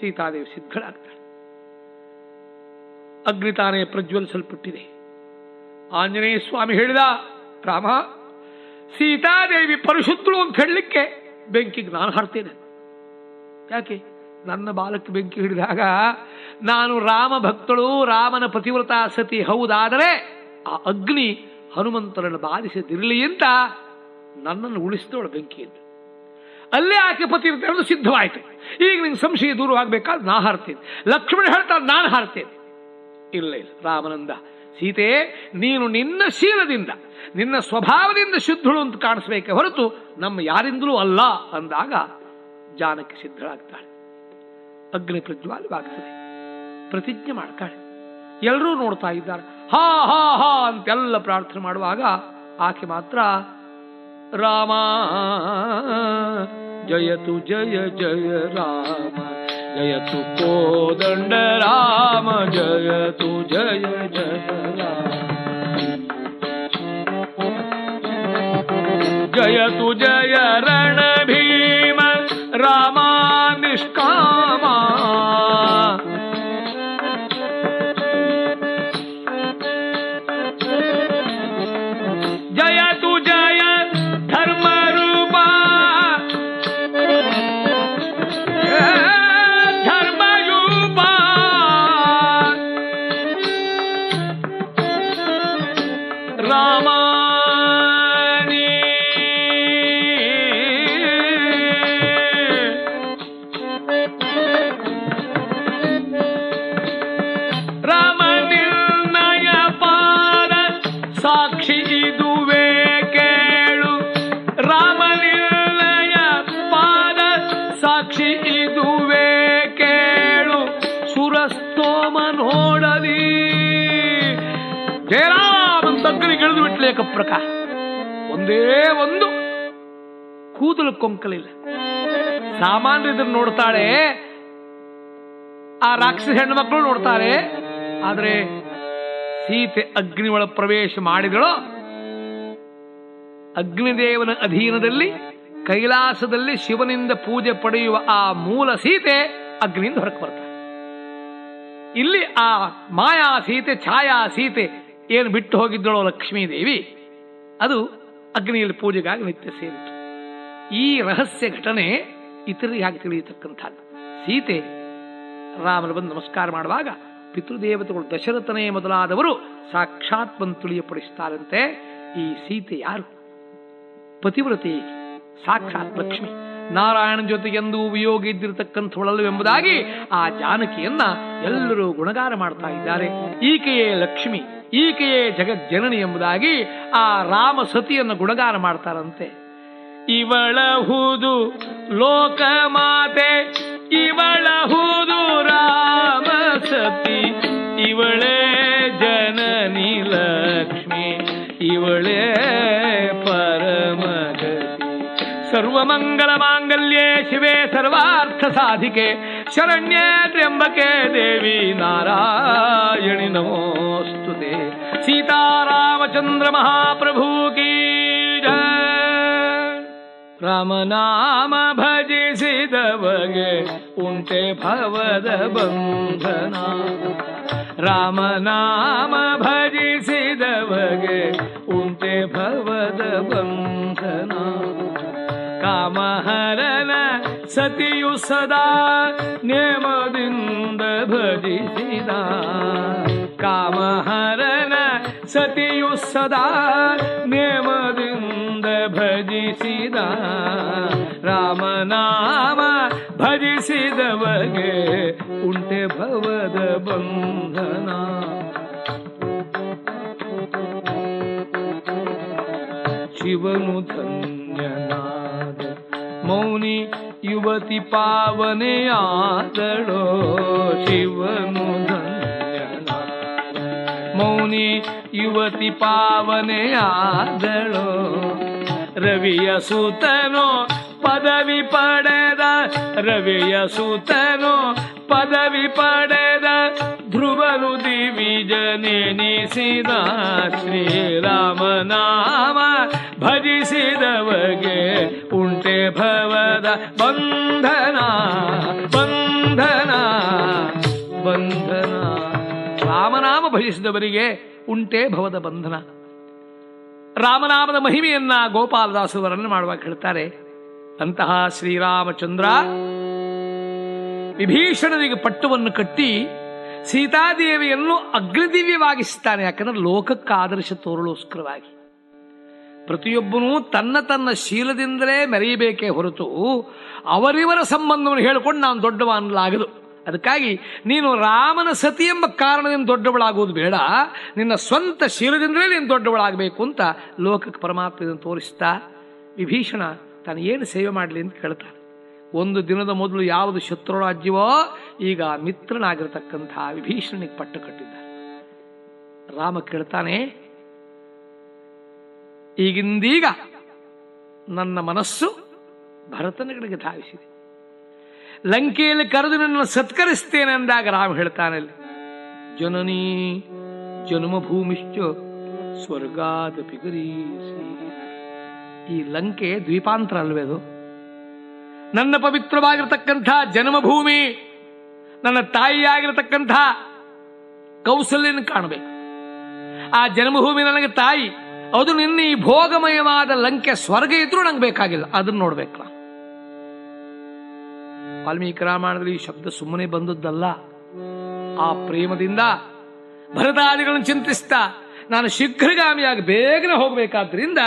ಸೀತಾದೇವಿ ಸಿದ್ಧಳಾಗ್ತಾಳೆ. ಅಗ್ನಿ ತಾನೇ ಪ್ರಜ್ವಲಿಸಲ್ಪಟ್ಟಿದೆ. ಆಂಜನೇಯ ಸ್ವಾಮಿ ಹೇಳಿದ, ರಾಮ, ಸೀತಾದೇವಿ ಪರಿಶುದ್ಧಳು ಅಂತ ಹೇಳಲಿಕ್ಕೆ ಬೆಂಕಿಗೆ ನಾನು ಹಾಡ್ತೇನೆ. ಯಾಕೆ? ನನ್ನ ಬಾಲಕ್ಕೆ ಬೆಂಕಿ ಹಿಡಿದಾಗ ನಾನು ರಾಮ ಭಕ್ತಳು, ರಾಮನ ಪತಿವ್ರತ ಸತಿ ಹೌದಾದರೆ ಆ ಅಗ್ನಿ ಹನುಮಂತರನ್ನು ಬಾಧಿಸದಿರಲಿ ಅಂತ ನನ್ನನ್ನು ಉಳಿಸಿದವಳು ಬೆಂಕಿಯಿಂದ. ಅಲ್ಲೇ ಆಕೆ ಪತಿವ್ರತ ಸಿದ್ಧವಾಯಿತು. ಈಗ ನಿಂಗೆ ಸಂಶಯ ದೂರವಾಗಬೇಕಾದ್ರೆ ನಾ ಹಾರ್ತೇನೆ. ಲಕ್ಷ್ಮಣ ಹೇಳ್ತಾ ನಾನು ಹಾರ್ತೇನೆ. ಇಲ್ಲ ಇಲ್ಲ, ರಾಮನಂದ, ಸೀತೆ, ನೀನು ನಿನ್ನ ಶೀಲದಿಂದ, ನಿನ್ನ ಸ್ವಭಾವದಿಂದ ಶುದ್ಧಳು ಅಂತ ಕಾಣಿಸ್ಬೇಕೆ ಹೊರತು ನಮ್ಮ ಯಾರಿಂದಲೂ ಅಲ್ಲ ಅಂದಾಗ ಜಾನಕ್ಕೆ ಸಿದ್ಧಳಾಗ್ತಾಳೆ. ಅಗ್ನಿ ಪ್ರಜ್ವಾಲವಾಗ್ತದೆ ಪ್ರತಿಜ್ಞೆ ಮಾಡ್ತಾಳೆ. ಎಲ್ಲರೂ ನೋಡ್ತಾ ಇದ್ದಾರೆ. ಹಾ ಹಾ ಹಾ ಅಂತೆಲ್ಲ ಪ್ರಾರ್ಥನೆ ಮಾಡುವಾಗ ಆಕೆ ಮಾತ್ರ ರಾಮ ಜಯತು ಜಯ ಜಯ ರಾಮ ಜಯತು ಕೋದಂಡ ರಾಮ ಜಯತು ಜಯ ಜಯ ರಾಮ ಜಯತು ಜಯ ರಣ ಭೀಮ ರಾಮ ಪ್ರಕಾರ ಒಂದೇ ಒಂದು ಕೂದಲು ಕೊಂಕಲಿಲ್ಲ. ಸಾಮಾನ್ಯ ಇದನ್ನು ನೋಡ್ತಾಳೆ. ಆ ರಾಕ್ಷಸ ಹೆಣ್ಣು ಮಕ್ಕಳು ನೋಡ್ತಾರೆ. ಆದ್ರೆ ಸೀತೆ ಅಗ್ನಿ ಒಳ ಪ್ರವೇಶ ಮಾಡಿದಳು. ಅಗ್ನಿದೇವನ ಅಧೀನದಲ್ಲಿ, ಕೈಲಾಸದಲ್ಲಿ ಶಿವನಿಂದ ಪೂಜೆ ಪಡೆಯುವ ಆ ಮೂಲ ಸೀತೆ ಅಗ್ನಿಯಿಂದ ಹೊರಗೆ ಬರ್ತಾಳೆ ಇಲ್ಲಿ ಆ ಮಾಯಾ ಸೀತೆ, ಛಾಯಾ ಸೀತೆ ಏನು ಬಿಟ್ಟು ಹೋಗಿದ್ದಳೋ ಲಕ್ಷ್ಮೀದೇವಿ. ಅದು ಅಗ್ನಿಯಲ್ಲಿ ಪೂಜೆಗಾಗಿ ನಿತ್ಯ ಸೇರಿತು ಈ ರಹಸ್ಯ ಘಟನೆ ಇತರರಿಗೆ ತಿಳಿಯತಕ್ಕಂಥದ್ದು. ಸೀತೆ ರಾಮನ ಬಂದು ನಮಸ್ಕಾರ ಮಾಡುವಾಗ ಪಿತೃದೇವತೆಗಳು ದಶರಥನೇ ಮೊದಲಾದವರು ಸಾಕ್ಷಾತ್ ಬಂದು ತಿಳಿಯಪಡಿಸ್ತಾರಂತೆ. ಈ ಸೀತೆ ಯಾರು? ಪತಿವ್ರತೆ ಸಾಕ್ಷಾತ್ ಲಕ್ಷ್ಮಿ. ನಾರಾಯಣ ಜೊತೆಗೆಂದು ವಿಯೋಗ ಇದ್ದಿರತಕ್ಕಂಥವಳಲ್ಲ ಎಂಬುದಾಗಿ ಆ ಜಾನಕಿಯನ್ನ ಎಲ್ಲರೂ ಗುಣಗಾರ ಮಾಡ್ತಾ ಇದ್ದಾರೆ. ಈಕೆಯೇ ಲಕ್ಷ್ಮಿ, ಈಕೆಯೇ ಜಗಜ್ಜನನಿ ಎಂಬುದಾಗಿ ಆ ರಾಮ ಸತಿಯನ್ನು ಗುಣಗಾರ ಮಾಡ್ತಾರಂತೆ. ಇವಳಹುದು ಲೋಕಮಾತೆ ಇವಳಹುದು ರಾಮ ಸತಿ. ಇವಳೇ ಜನನಿ ಲಕ್ಷ್ಮಿ, ಇವಳೇ ಸರ್ವಮಂಗಲ ಮಾಂಗಲ್ಯೇ ಶಿವೆ ಸರ್ವಾರ್ಥ ಸಾಧಿಕೆ, ಶರಣ್ಯೇ ತ್ರ್ಯಂಬಕೆ ದೇವಿ ನಾರಾಯಣಿ ನಮೋಸ್ತುತೆ. ಸೀತಾರಾಮಚಂದ್ರ ಮಹಾಪ್ರಭು ಕೀ ಜಯ. ರಾಮನಾಮ ಭಜಿಸಿದವಗೆ ಉಂಟೆ ಭವದ ಬಂಧನ. ರಾಮನಾಮ ಭಜಿಸಿದವಗೆ ಉಂಟೆ ಭವದ ಬಂಧನ. ಕಾಮಹರನ ಸತಿಯು ಸದಾ ನೇಮದಿಂದ ಭಜಿಸಿದ. ಕಾಮಹರನ ಸತಿಯು ಸದಾ ನೇಮದಿಂದ ಭಜಿಸಿದ ರಾಮನಾಮ ಭಜಿಸಿದವಗೆ ಉಂಟೆ ಭವದ ಬಂಧನ. ಶಿವನು ಧನ್ಯನಾದ, ಮೌನಿ ಯುವತಿ ಪಾವನೆಯಾದಳೋ ಶಿವನು ಧನ್ಯನಾದ, ಮೌನಿ ಯುವತಿ ಪಾವನೆಯಾದಳೋ ರವಿಯ ಸೂತನು ಪದವಿ ಪಡೆದ, ರವಿಯ ಸೂತನು ಪದವಿ ಪಡೆದ, ಧ್ರುವನು ದಿವಿಜನೆನಿಸಿದ ಶ್ರೀರಾಮನಾಮ ಭಜಿಸಿದವಗೆ ಉಂಟೆ ಭವದ ಬಂಧನ ಬಂಧನ ಬಂಧನ. ರಾಮನಾಮ ಭಜಿಸಿದವರಿಗೆ ಉಂಟೆ ಭವದ ಬಂಧನ. ರಾಮನಾಮದ ಮಹಿಮೆಯನ್ನ ಗೋಪಾಲದಾಸುವರನ್ನು ಮಾಡುವಾಗ ಹೇಳ್ತಾರೆ, ಅಂತಹ ಶ್ರೀರಾಮಚಂದ್ರ ವಿಭೀಷಣನಿಗೆ ಪಟ್ಟವನ್ನು ಕಟ್ಟಿ ಸೀತಾದೇವಿಯನ್ನು ಅಗ್ರದಿವ್ಯವಾಗಿಸ್ತಾನೆ ಯಾಕಂದ್ರೆ ಲೋಕಕ್ಕೆ ಆದರ್ಶ ತೋರಲೋಸ್ಕರವಾಗಿ ಪ್ರತಿಯೊಬ್ಬನೂ ತನ್ನ ತನ್ನ ಶೀಲದಿಂದಲೇ ಮೆರೆಯಬೇಕೇ ಹೊರತು ಅವರಿವರ ಸಂಬಂಧವನ್ನು ಹೇಳಿಕೊಂಡು ನಾನು ದೊಡ್ಡವ ಅನ್ನಲಾಗದು ಅದಕ್ಕಾಗಿ ನೀನು ರಾಮನ ಸತಿ ಎಂಬ ಕಾರಣದಿಂದ ದೊಡ್ಡವಳಾಗುವುದು ಬೇಡ. ನಿನ್ನ ಸ್ವಂತ ಶೀಲದಿಂದಲೇ ನೀನು ದೊಡ್ಡವಳಾಗಬೇಕು ಅಂತ ಲೋಕಕ್ಕೆ ಪರಮಾತ್ಮ ತೋರಿಸ್ತಾ ವಿಭೀಷಣ ತಾನು ಏನು ಸೇವೆ ಮಾಡಲಿ ಅಂತ ಕೇಳ್ತಾನೆ. ಒಂದು ದಿನದ ಮೊದಲು ಯಾವುದು ಶತ್ರು ರಾಜ್ಯವೋ ಈಗ ಮಿತ್ರನಾಗಿರ್ತಕ್ಕಂಥ ವಿಭೀಷಣನಿಗೆ ಪಟ್ಟು ಕಟ್ಟಿದ್ದಾರೆ ರಾಮ ಕೇಳ್ತಾನೆ, ಈಗಿಂದೀಗ ನನ್ನ ಮನಸ್ಸು ಭರತನಗಳಿಗೆ ಧಾವಿಸಿದೆ. ಲಂಕೆಯಲ್ಲಿ ಕರೆದು ನನ್ನ ಸತ್ಕರಿಸ್ತೇನೆ ಅಂದಾಗ ರಾಮ ಹೇಳ್ತಾನೆ ಅಲ್ಲಿ ಜನನೀ ಜನ್ಮಭೂಮಿಶ್ಚ ಸ್ವರ್ಗಾದ ಪಿಗರೀಸಿ ಈ ಲಂಕೆ ದ್ವೀಪಾಂತರ ಅಲ್ವೇ ಅದು? ನನ್ನ ಪವಿತ್ರವಾಗಿರತಕ್ಕಂಥ ಜನ್ಮಭೂಮಿ, ನನ್ನ ತಾಯಿಯಾಗಿರತಕ್ಕಂಥ ಕೌಸಲ್ಯನ ಕಾಣಬೇಕು. ಆ ಜನ್ಮಭೂಮಿ ನನಗೆ ತಾಯಿ, ಅದು ನಿನ್ನ ಈ ಭೋಗಮಯವಾದ ಲಂಕೆ ಸ್ವರ್ಗ ಇದ್ರೂ ನಂಗೆ ಬೇಕಾಗಿಲ್ಲ, ಅದನ್ನ ನೋಡ್ಬೇಕು. ವಾಲ್ಮೀಕಿ ರಾಮಾಯಣದಲ್ಲಿ ಈ ಶಬ್ದ ಸುಮ್ಮನೆ ಬಂದದ್ದಲ್ಲ. ಆ ಪ್ರೇಮದಿಂದ ಭರತಾದಿಗಳನ್ನು ಚಿಂತಿಸ್ತಾ ನಾನು ಶೀಘ್ರಗಾಮಿಯಾಗಿ ಬೇಗನೆ ಹೋಗಬೇಕಾದ್ರಿಂದ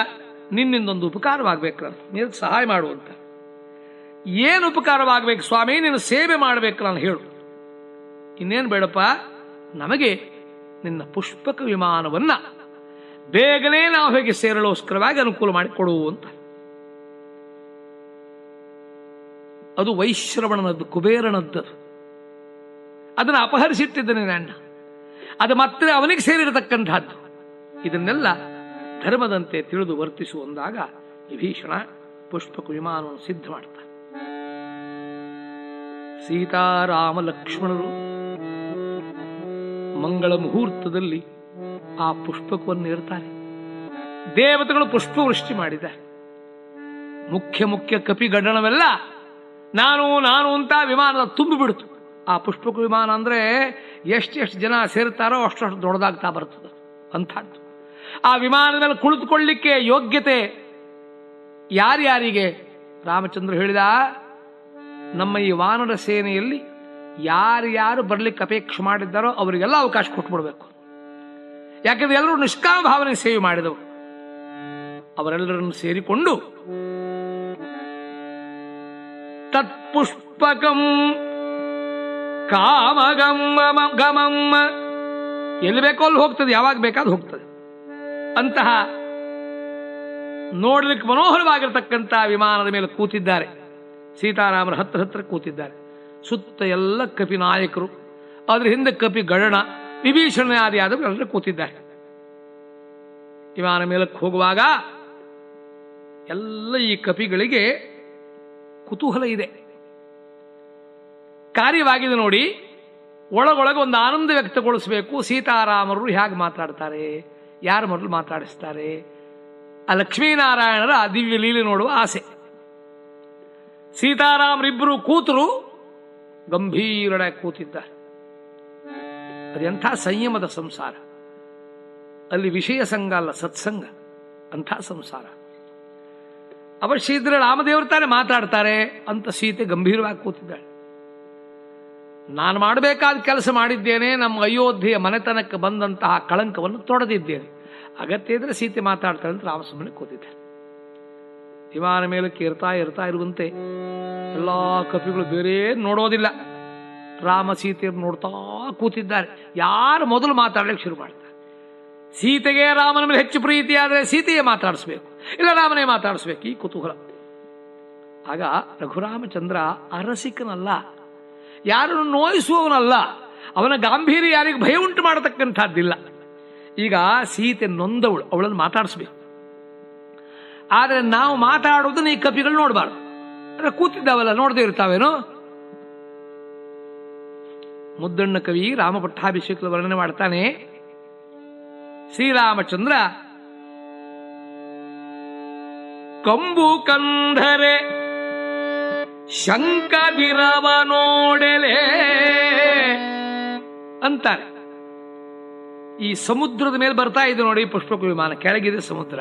ನಿನ್ನಿಂದೊಂದು ಉಪಕಾರವಾಗಬೇಕು. ನಾನು ನೀನು ಸಹಾಯ ಮಾಡುವಂತ ಏನು ಉಪಕಾರವಾಗಬೇಕು ಸ್ವಾಮಿ? ನೀನು ಸೇವೆ ಮಾಡಬೇಕು ನಾನು ಹೇಳು. ಇನ್ನೇನು ಬೇಡಪ್ಪ? ನಮಗೆ ನಿನ್ನ ಪುಷ್ಪಕ ವಿಮಾನವನ್ನು ಬೇಗನೆ ನಾವು ಹೇಗೆ ಸೇರಲೋಸ್ಕರವಾಗಿ ಅನುಕೂಲ ಮಾಡಿ ಕೊಡು ಅಂತ. ಅದು ವೈಶ್ರವಣನದ್ದು, ಕುಬೇರನದ್ದು. ಅದನ್ನು ಅಪಹರಿಸಿಟ್ಟಿದ್ದಾನೆ ನನ್ನ. ಅದು ಮತ್ತೆ ಅವನಿಗೆ ಸೇರಿರತಕ್ಕಂಥದ್ದು. ಇದನ್ನೆಲ್ಲ ಧರ್ಮದಂತೆ ತಿಳಿದು ವರ್ತಿಸುವಂದಾಗ ವಿಭೀಷಣ ಪುಷ್ಪಕ ವಿಮಾನವನ್ನು ಸಿದ್ಧ ಮಾಡ್ತಾನೆ. ಸೀತಾರಾಮ ಲಕ್ಷ್ಮಣರು ಮಂಗಳ ಮುಹೂರ್ತದಲ್ಲಿ ಆ ಪುಷ್ಪಕವನ್ನು ಇರ್ತಾರೆ ದೇವತೆಗಳು ಪುಷ್ಪವೃಷ್ಟಿ ಮಾಡಿದ್ದಾರೆ. ಮುಖ್ಯ ಮುಖ್ಯ ಕಪಿಗಡಣವೆಲ್ಲ ನಾನು ನಾನು ಅಂತ ವಿಮಾನದ ತುಂಬಿ ಬಿಡ್ತು. ಆ ಪುಷ್ಪಕ ವಿಮಾನ ಎಷ್ಟು ಎಷ್ಟೆಷ್ಟು ಜನ ಸೇರ್ತಾರೋ ಅಷ್ಟು ದೊಡ್ಡದಾಗ್ತಾ ಬರ್ತದೆ ಅಂಥದ್ದು. ಆ ವಿಮಾನದ ಮೇಲೆ ಕುಳಿತುಕೊಳ್ಳಿಕ್ಕೆ ಯೋಗ್ಯತೆ ಯಾರ್ಯಾರಿಗೆ ರಾಮಚಂದ್ರ ಹೇಳಿದ, ನಮ್ಮ ಈ ವಾನರ ಸೇನೆಯಲ್ಲಿ ಯಾರು ಯಾರು ಬರ್ಲಿಕ್ಕೆ ಅಪೇಕ್ಷೆ ಮಾಡಿದ್ದಾರೋ ಅವರಿಗೆಲ್ಲ ಅವಕಾಶ ಕೊಟ್ಬಿಡ್ಬೇಕು. ಯಾಕಂದ್ರೆ ಎಲ್ಲರೂ ನಿಷ್ಕಾಮ ಭಾವನೆ ಸೇವೆ ಮಾಡಿದವರು. ಅವರೆಲ್ಲರನ್ನು ಸೇರಿಕೊಂಡು ತತ್ಪುಷ್ಪಕಂ ಕಾಮಗಮ ಗಮಮ್ಮ ಎಲ್ಲಿ ಬೇಕೋ ಅಲ್ಲಿ ಹೋಗ್ತದೆ, ಯಾವಾಗ ಬೇಕಾದ್ರೂ ಹೋಗ್ತದೆ. ಅಂತಹ ನೋಡ್ಲಿಕ್ಕೆ ಮನೋಹರವಾಗಿರ್ತಕ್ಕಂಥ ವಿಮಾನದ ಮೇಲೆ ಕೂತಿದ್ದಾರೆ. ಸೀತಾರಾಮರ ಹತ್ರ ಹತ್ರ ಕೂತಿದ್ದಾರೆ. ಸುತ್ತ ಎಲ್ಲ ಕಪಿ ನಾಯಕರು, ಅದ್ರ ಹಿಂದೆ ಕಪಿ ಗಡಣ ವಿಭೀಷಣ ಆದಿಯಾದವರು ಎಲ್ಲರೂ ಕೂತಿದ್ದಾರೆ. ವಿಮಾನ ಮೇಲಕ್ಕೆ ಹೋಗುವಾಗ ಎಲ್ಲ ಈ ಕಪಿಗಳಿಗೆ ಕುತೂಹಲ ಇದೆ. ಕಾರ್ಯವಾಗಿದೆ ನೋಡಿ, ಒಳಗೊಳಗೆ ಒಂದು ಆನಂದ ವ್ಯಕ್ತಗೊಳಿಸಬೇಕು. ಸೀತಾರಾಮರು ಹೇಗೆ ಮಾತಾಡ್ತಾರೆ? ಯಾರ ಮೊದಲು ಮಾತಾಡಿಸ್ತಾರೆ? ಆ ಲಕ್ಷ್ಮೀನಾರಾಯಣರ ದಿವ್ಯ ಲೀಲೆ ನೋಡುವ ಆಸೆ. ಸೀತಾರಾಮರಿಬ್ಬರು ಕೂತರು ಗಂಭೀರನಾಗಿ ಕೂತಿದ್ದಾರೆ. ಅದೆಂಥ ಸಂಯಮದ ಸಂಸಾರ. ಅಲ್ಲಿ ವಿಷಯ ಸಂಘ ಅಲ್ಲ, ಸತ್ಸಂಗ. ಅಂಥ ಸಂಸಾರ. ಅವಶ್ಯ ಶೀಘ್ರ ರಾಮದೇವರು ತಾನೇ ಮಾತಾಡ್ತಾರೆ ಅಂತ ಸೀತೆ ಗಂಭೀರವಾಗಿ ಕೂತಿದ್ದಾಳೆ. ನಾನು ಮಾಡಬೇಕಾದ ಕೆಲಸ ಮಾಡಿದ್ದೇನೆ, ನಮ್ಮ ಅಯೋಧ್ಯೆಯ ಮನೆತನಕ್ಕೆ ಬಂದಂತಹ ಕಳಂಕವನ್ನು ತೊಡೆದಿದ್ದೇನೆ. ಅಗತ್ಯ ಇದ್ರೆ ಸೀತೆ ಮಾತಾಡ್ತಾರೆ ಅಂತ ರಾಮಸ್ವಾಮಿ ಕೂತಿದ್ದೆ ವಿಮಾನ ಮೇಲೆ ಕೇರ್ತಾ ಇರ್ತಾ ಇರುವಂತೆ ಎಲ್ಲಾ ಕಪಿಗಳು ಬೇರೆ ನೋಡೋದಿಲ್ಲ. ರಾಮ ಸೀತೆಯನ್ನು ನೋಡ್ತಾ ಕೂತಿದ್ದಾರೆ. ಯಾರು ಮೊದಲು ಮಾತಾಡ್ಲಿಕ್ಕೆ ಶುರು ಮಾಡ್ತಾರೆ? ಸೀತೆಗೆ ರಾಮನ ಮೇಲೆ ಹೆಚ್ಚು ಪ್ರೀತಿ ಆದರೆ ಸೀತೆಯೇ ಮಾತಾಡಿಸ್ಬೇಕು. ಇಲ್ಲ ರಾಮನೇ ಮಾತಾಡಿಸ್ಬೇಕು. ಈ ಕುತೂಹಲ. ಆಗ ರಘುರಾಮಚಂದ್ರ ಅರಸಿಕನಲ್ಲ. ಯಾರನ್ನು ನೋಯಿಸುವವನಲ್ಲ. ಅವನ ಗಾಂಭೀರ್ಯ ಯಾರಿಗೆ ಭಯ ಉಂಟು ಮಾಡತಕ್ಕಂಥದ್ದಿಲ್ಲ. ಈಗ ಸೀತೆ ನೊಂದವಳು, ಅವಳನ್ನು ಮಾತಾಡಿಸ್ಬೇಕು. ಆದರೆ ನಾವು ಮಾತಾಡೋದನ್ನ ಈ ಕಪಿಗಳು ನೋಡಬಾರ್ದು. ಅಂದರೆ ಕೂತಿದ್ದಾವಲ್ಲ, ನೋಡದೇ ಇರ್ತಾವೇನು? ಮುದ್ದಣ್ಣ ಕವಿ ರಾಮ ಪಟ್ಟಾಭಿಷೇಕದ ವರ್ಣನೆ ಮಾಡ್ತಾನೆ. ಶ್ರೀರಾಮಚಂದ್ರ ಕಂಬು ಕಂಧರೆ ನೋಡೆಲೆ ಅಂತಾರೆ. ಈ ಸಮುದ್ರದ ಮೇಲೆ ಬರ್ತಾ ಇದೆ ನೋಡಿ ಪುಷ್ಪಕ ವಿಮಾನ. ಕೆಳಗಿದೆ ಸಮುದ್ರ.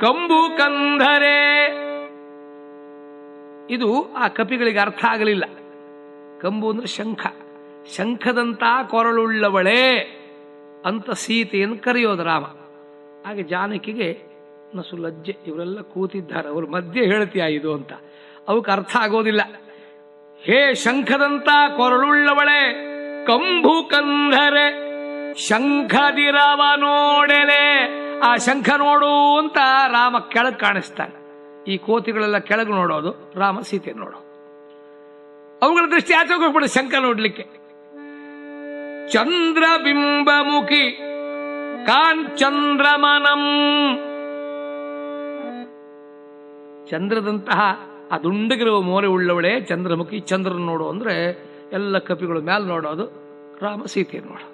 ಕಂಬು ಕಂಧರೆ. ಇದು ಆ ಕಪಿಗಳಿಗೆ ಅರ್ಥ ಆಗಲಿಲ್ಲ. ಕಂಬು ಅಂದ್ರೆ ಶಂಖ. ಶಂಖದಂತ ಕೊರಳುಳ್ಳವಳೆ ಅಂತ ಸೀತೆಯನ್ನು ಕರೆಯೋದು ರಾಮ. ಹಾಗೆ ಜಾನಕಿಗೆ ನಸು ಲಜ್ಜೆ, ಇವರೆಲ್ಲ ಕೂತಿದ್ದಾರೆ. ಅವ್ರ ಮಧ್ಯೆ ಹೇಳ್ತೀಯ ಇದು ಅಂತ. ಅವಕ್ಕೆ ಅರ್ಥ ಆಗೋದಿಲ್ಲ. ಹೇ ಶಂಖದಂತ ಕೊರಳುಳ್ಳವಳೆ ಕಂಬು ಕಂಧರೆ ಶಂಖದಿರವ ನೋಡೆಲೆ, ಆ ಶಂಖ ನೋಡು ಅಂತ ರಾಮ ಕೆಳಗೆ ಕಾಣಿಸ್ತಾನೆ. ಈ ಕೋತಿಗಳೆಲ್ಲ ಕೆಳಗೆ ನೋಡೋದು, ರಾಮ ಸೀತೆ ನೋಡು ಅವುಗಳ ದೃಷ್ಟಿ ಆಚೆ ಹೋಗ್ಬಿಡು ಶಂಖ ನೋಡ್ಲಿಕ್ಕೆ. ಚಂದ್ರಬಿಂಬಮುಖಿ, ಕಾಂಚಂದ್ರಮನಂ ಚಂದ್ರದಂತಹ ಆ ದುಂಡಗಿರುವ ಮೋರೆ ಉಳ್ಳವಳೆ ಚಂದ್ರಮುಖಿ, ಚಂದ್ರನ ನೋಡು ಅಂದ್ರೆ ಎಲ್ಲ ಕಪಿಗಳು ಮ್ಯಾಲೆ ನೋಡೋದು ರಾಮ ಸೀತೆ ನೋಡು.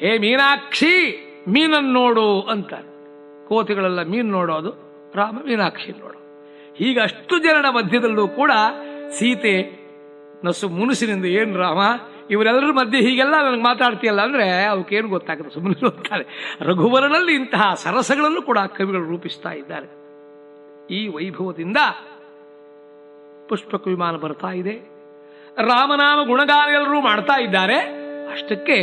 ಹೇ ಮೀನಾಕ್ಷಿ ಮೀನನ್ನು ನೋಡು ಅಂತ. ಕೋತಿಗಳೆಲ್ಲ ಮೀನು ನೋಡೋದು ರಾಮ ಮೀನಾಕ್ಷಿ ನೋಡು. ಹೀಗೆ ಅಷ್ಟು ಜನರ ಮಧ್ಯದಲ್ಲೂ ಕೂಡ ಸೀತೆ ನಸು ಮುನುಸಿನಿಂದ ಏನು ರಾಮ, ಇವರೆಲ್ಲರ ಮಧ್ಯೆ ಹೀಗೆಲ್ಲ ನನಗೆ ಮಾತಾಡ್ತೀಯಲ್ಲ ಅಂದ್ರೆ ಅವಕ್ಕೇನು ಗೊತ್ತಾಗುತ್ತೆ ಸುಮ್ಮನೆ ಗೊತ್ತಾರೆ ರಘುವರನಲ್ಲಿ ಇಂತಹ ಸರಸಗಳನ್ನು ಕೂಡ ಕವಿಗಳು ರೂಪಿಸ್ತಾ ಇದ್ದಾರೆ. ಈ ವೈಭವದಿಂದ ಪುಷ್ಪಕ ವಿಮಾನ ಬರ್ತಾ ಇದೆ. ರಾಮನಾಮ ಗುಣಗಾನಗಳರು ಮಾಡ್ತಾ ಇದ್ದಾರೆ. ಅಷ್ಟಕ್ಕೆ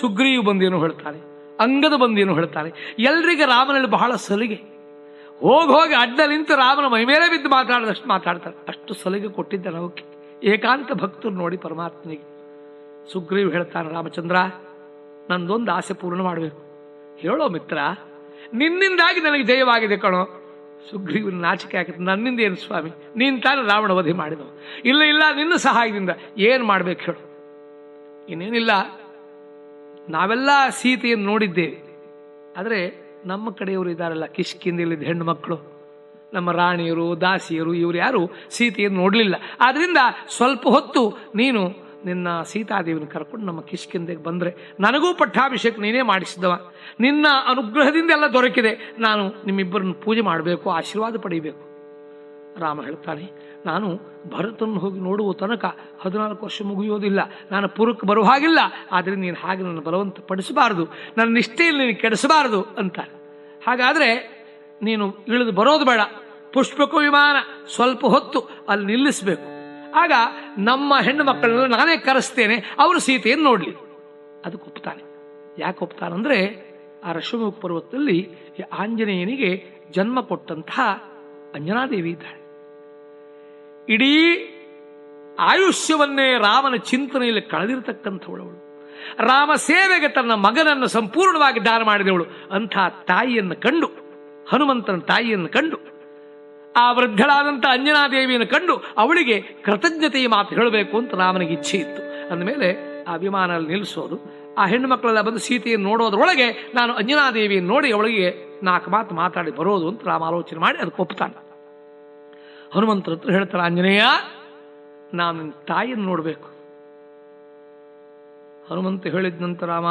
ಸುಗ್ರೀವ್ ಬಂದೇನು ಹೇಳ್ತಾರೆ, ಅಂಗದ ಬಂದೇನು ಹೇಳ್ತಾರೆ. ಎಲ್ರಿಗೆ ರಾಮನಲ್ಲಿ ಬಹಳ ಸಲಿಗೆ. ಹೋಗಿ ಹೋಗಿ ಅಡ್ಡ ನಿಂತು ರಾಮನ ಮೈಮೇಲೆ ಬಿದ್ದು ಮಾತಾಡಿದಷ್ಟು ಮಾತಾಡ್ತಾರೆ. ಅಷ್ಟು ಸಲಿಗೆ ಕೊಟ್ಟಿದ್ದಾರೆ ಅವಕ್ಕೆ. ಏಕಾಂತ ಭಕ್ತರು ನೋಡಿ ಪರಮಾತ್ಮನಿಗೆ. ಸುಗ್ರೀವ್ ಹೇಳ್ತಾನೆ ರಾಮಚಂದ್ರ, ನಂದೊಂದು ಆಸೆ ಪೂರ್ಣ ಮಾಡಬೇಕು. ಹೇಳೋ ಮಿತ್ರ, ನಿನ್ನಿಂದಾಗಿ ನನಗೆ ಜಯವಾಗಿದೆ ಕಣೋ. ಸುಗ್ರೀವನ ನಾಚಿಕೆ ಹಾಕಿತ್ತು ನನ್ನಿಂದ ಏನು ಸ್ವಾಮಿ? ನೀನು ತಾನು ರಾವಣ ವಧೆ ಮಾಡಿದವು. ಇಲ್ಲ ಇಲ್ಲ, ನಿನ್ನ ಸಹಾಯದಿಂದ ಏನು ಮಾಡಬೇಕು ಹೇಳು. ಇನ್ನೇನಿಲ್ಲ. ನಾವೆಲ್ಲ ಸೀತೆಯನ್ನು ನೋಡಿದ್ದೇವೆ. ಆದರೆ ನಮ್ಮ ಕಡೆಯವರು ಇದ್ದಾರಲ್ಲ ಕಿಷ್ಕಿಂದಿಲ್ಲಿದ್ದ ಹೆಣ್ಣು ಮಕ್ಕಳು, ನಮ್ಮ ರಾಣಿಯರು, ದಾಸಿಯರು, ಇವರು ಯಾರು ಸೀತೆಯನ್ನು ನೋಡಲಿಲ್ಲ. ಆದ್ದರಿಂದ ಸ್ವಲ್ಪ ಹೊತ್ತು ನೀನು ನಿನ್ನ ಸೀತಾದೇವಿನ ಕರ್ಕೊಂಡು ನಮ್ಮ ಕಿಷ್ಕಿಂದೆಗೆ ಬಂದರೆ ನನಗೂ ಪಟ್ಟಾಭಿಷೇಕ ನೀನೇ ಮಾಡಿಸಿದವ. ನಿನ್ನ ಅನುಗ್ರಹದಿಂದ ಎಲ್ಲ ದೊರಕಿದೆ. ನಾನು ನಿಮ್ಮಿಬ್ಬರನ್ನು ಪೂಜೆ ಮಾಡಬೇಕು, ಆಶೀರ್ವಾದ ಪಡೆಯಬೇಕು. ರಾಮ ಹೇಳ್ತಾನೆ, ನಾನು ಭರತನ್ನು ಹೋಗಿ ನೋಡುವ ತನಕ ಹದಿನಾಲ್ಕು ವರ್ಷ ಮುಗಿಯೋದಿಲ್ಲ. ನಾನು ಪುರಕ್ಕೆ ಬರುವ ಹಾಗಿಲ್ಲ. ಆದರೆ ನೀನು ಹಾಗೆ ನನ್ನ ಬಲವಂತ ಪಡಿಸಬಾರದು. ನನ್ನ ನಿಷ್ಠೆಯಲ್ಲಿ ನೀನು ಕೆಡಿಸಬಾರದು ಅಂತಾರೆ ಹಾಗಾದರೆ ನೀನು ಇಳಿದು ಬರೋದು ಬೇಡ. ಪುಷ್ಪಕ ವಿಮಾನ ಸ್ವಲ್ಪ ಹೊತ್ತು ಅಲ್ಲಿ ನಿಲ್ಲಿಸಬೇಕು. ಆಗ ನಮ್ಮ ಹೆಣ್ಣು ಮಕ್ಕಳನ್ನ ನಾನೇ ಕರೆಸ್ತೇನೆ, ಅವರು ಸೀತೆಯನ್ನು ನೋಡಲಿ. ಅದಕ್ಕೆ ಒಪ್ತಾನೆ ಯಾಕೆ ಒಪ್ತಾನಂದ್ರೆ ಆ ರಶ್ಮುಖ ಪರ್ವತದಲ್ಲಿ ಆಂಜನೇಯನಿಗೆ ಜನ್ಮ ಕೊಟ್ಟಂತಹ ಅಂಜನಾದೇವಿ ಇದ್ದಾಳೆ. ಇಡೀ ಆಯುಷ್ಯವನ್ನೇ ರಾಮನ ಚಿಂತನೆಯಲ್ಲಿ ಕಳೆದಿರತಕ್ಕಂಥವಳವಳು. ರಾಮ ಸೇವೆಗೆ ತನ್ನ ಮಗನನ್ನು ಸಂಪೂರ್ಣವಾಗಿ ದಾನ ಮಾಡಿದವಳು. ಅಂಥ ತಾಯಿಯನ್ನು ಕಂಡು, ಹನುಮಂತನ ತಾಯಿಯನ್ನು ಕಂಡು ಆ ವೃದ್ಧಳಾದಂಥ ಅಂಜನಾದೇವಿಯನ್ನು ಕಂಡು ಅವಳಿಗೆ ಕೃತಜ್ಞತೆಯ ಮಾತು ಹೇಳಬೇಕು ಅಂತ ರಾಮನಿಗೆ ಇಚ್ಛೆ ಇತ್ತು. ಅಂದಮೇಲೆ ಆ ವಿಮಾನ ನಿಲ್ಲಿಸೋದು. ಆ ಹೆಣ್ಣು ಮಕ್ಕಳೆಲ್ಲ ಬಂದು ಸೀತೆಯನ್ನು ನೋಡೋದ್ರೊಳಗೆ ನಾನು ಅಂಜನಾದೇವಿಯನ್ನು ನೋಡಿ ಅವಳಿಗೆ ನಾಲ್ಕು ಮಾತು ಮಾತಾಡಿ ಬರೋದು ಅಂತ ರಾಮ ಆಲೋಚನೆ ಮಾಡಿ ಅದಕ್ಕೆ ಒಪ್ತಾನೆ. ಹನುಮಂತರ ಹತ್ರ ಹೇಳ್ತಾರೆ ಆಂಜನೇಯ, ನಾನು ನಿನ್ನ ತಾಯಿಯನ್ನು ನೋಡಬೇಕು. ಹನುಮಂತ ಹೇಳಿದ ನಂತರ, ರಾಮ,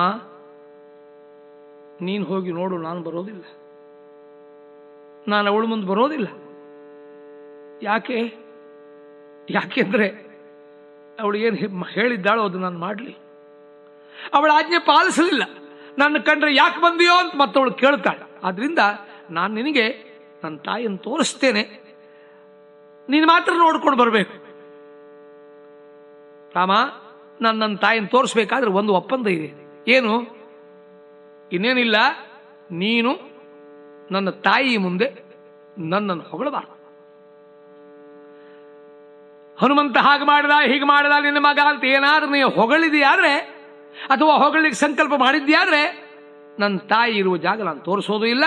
ನೀನು ಹೋಗಿ ನೋಡು, ನಾನು ಬರೋದಿಲ್ಲ. ನಾನು ಅವಳು ಮುಂದೆ ಬರೋದಿಲ್ಲ. ಯಾಕೆ? ಯಾಕೆಂದ್ರೆ ಅವಳು ಏನು ಹೇಳಿದ್ದಾಳೋ ಅದು ನಾನು ಮಾಡಲಿ. ಅವಳ ಆಜ್ಞೆ ಪಾಲಿಸಲಿಲ್ಲ. ನನ್ನ ಕಂಡ್ರೆ ಯಾಕೆ ಬಂದಿಯೋ ಅಂತ ಮತ್ತವಳು ಕೇಳ್ತಾಳೆ. ಆದ್ರಿಂದ ನಾನು ನಿನಗೆ ನನ್ನ ತಾಯಿಯನ್ನು ತೋರಿಸ್ತೇನೆ. ನೀನು ಮಾತ್ರ ನೋಡ್ಕೊಂಡು ಬರಬೇಕು. ರಾಮ, ನಾನು ನನ್ನ ತಾಯಿಯನ್ನು ತೋರಿಸ್ಬೇಕಾದ್ರೆ ಒಂದು ಒಪ್ಪಂದ ಇದೆ. ಏನು? ಇನ್ನೇನಿಲ್ಲ, ನೀನು ನನ್ನ ತಾಯಿ ಮುಂದೆ ನನ್ನನ್ನು ಹೊಗಳಬಾರದು. ಹನುಮಂತ ಹಾಗೆ ಮಾಡಿದ ಹೀಗೆ ಮಾಡಿದ ನಿನ್ನ ಮಗ ಅಂತ ಏನಾದ್ರೂ ನೀವು ಹೊಗಳಿದೆಯಾದ್ರೆ, ಅಥವಾ ಹೊಗಳಿಗೆ ಸಂಕಲ್ಪ ಮಾಡಿದ್ಯಾದ್ರೆ, ನನ್ನ ತಾಯಿ ಇರುವ ಜಾಗ ನಾನು ತೋರಿಸೋದು ಇಲ್ಲ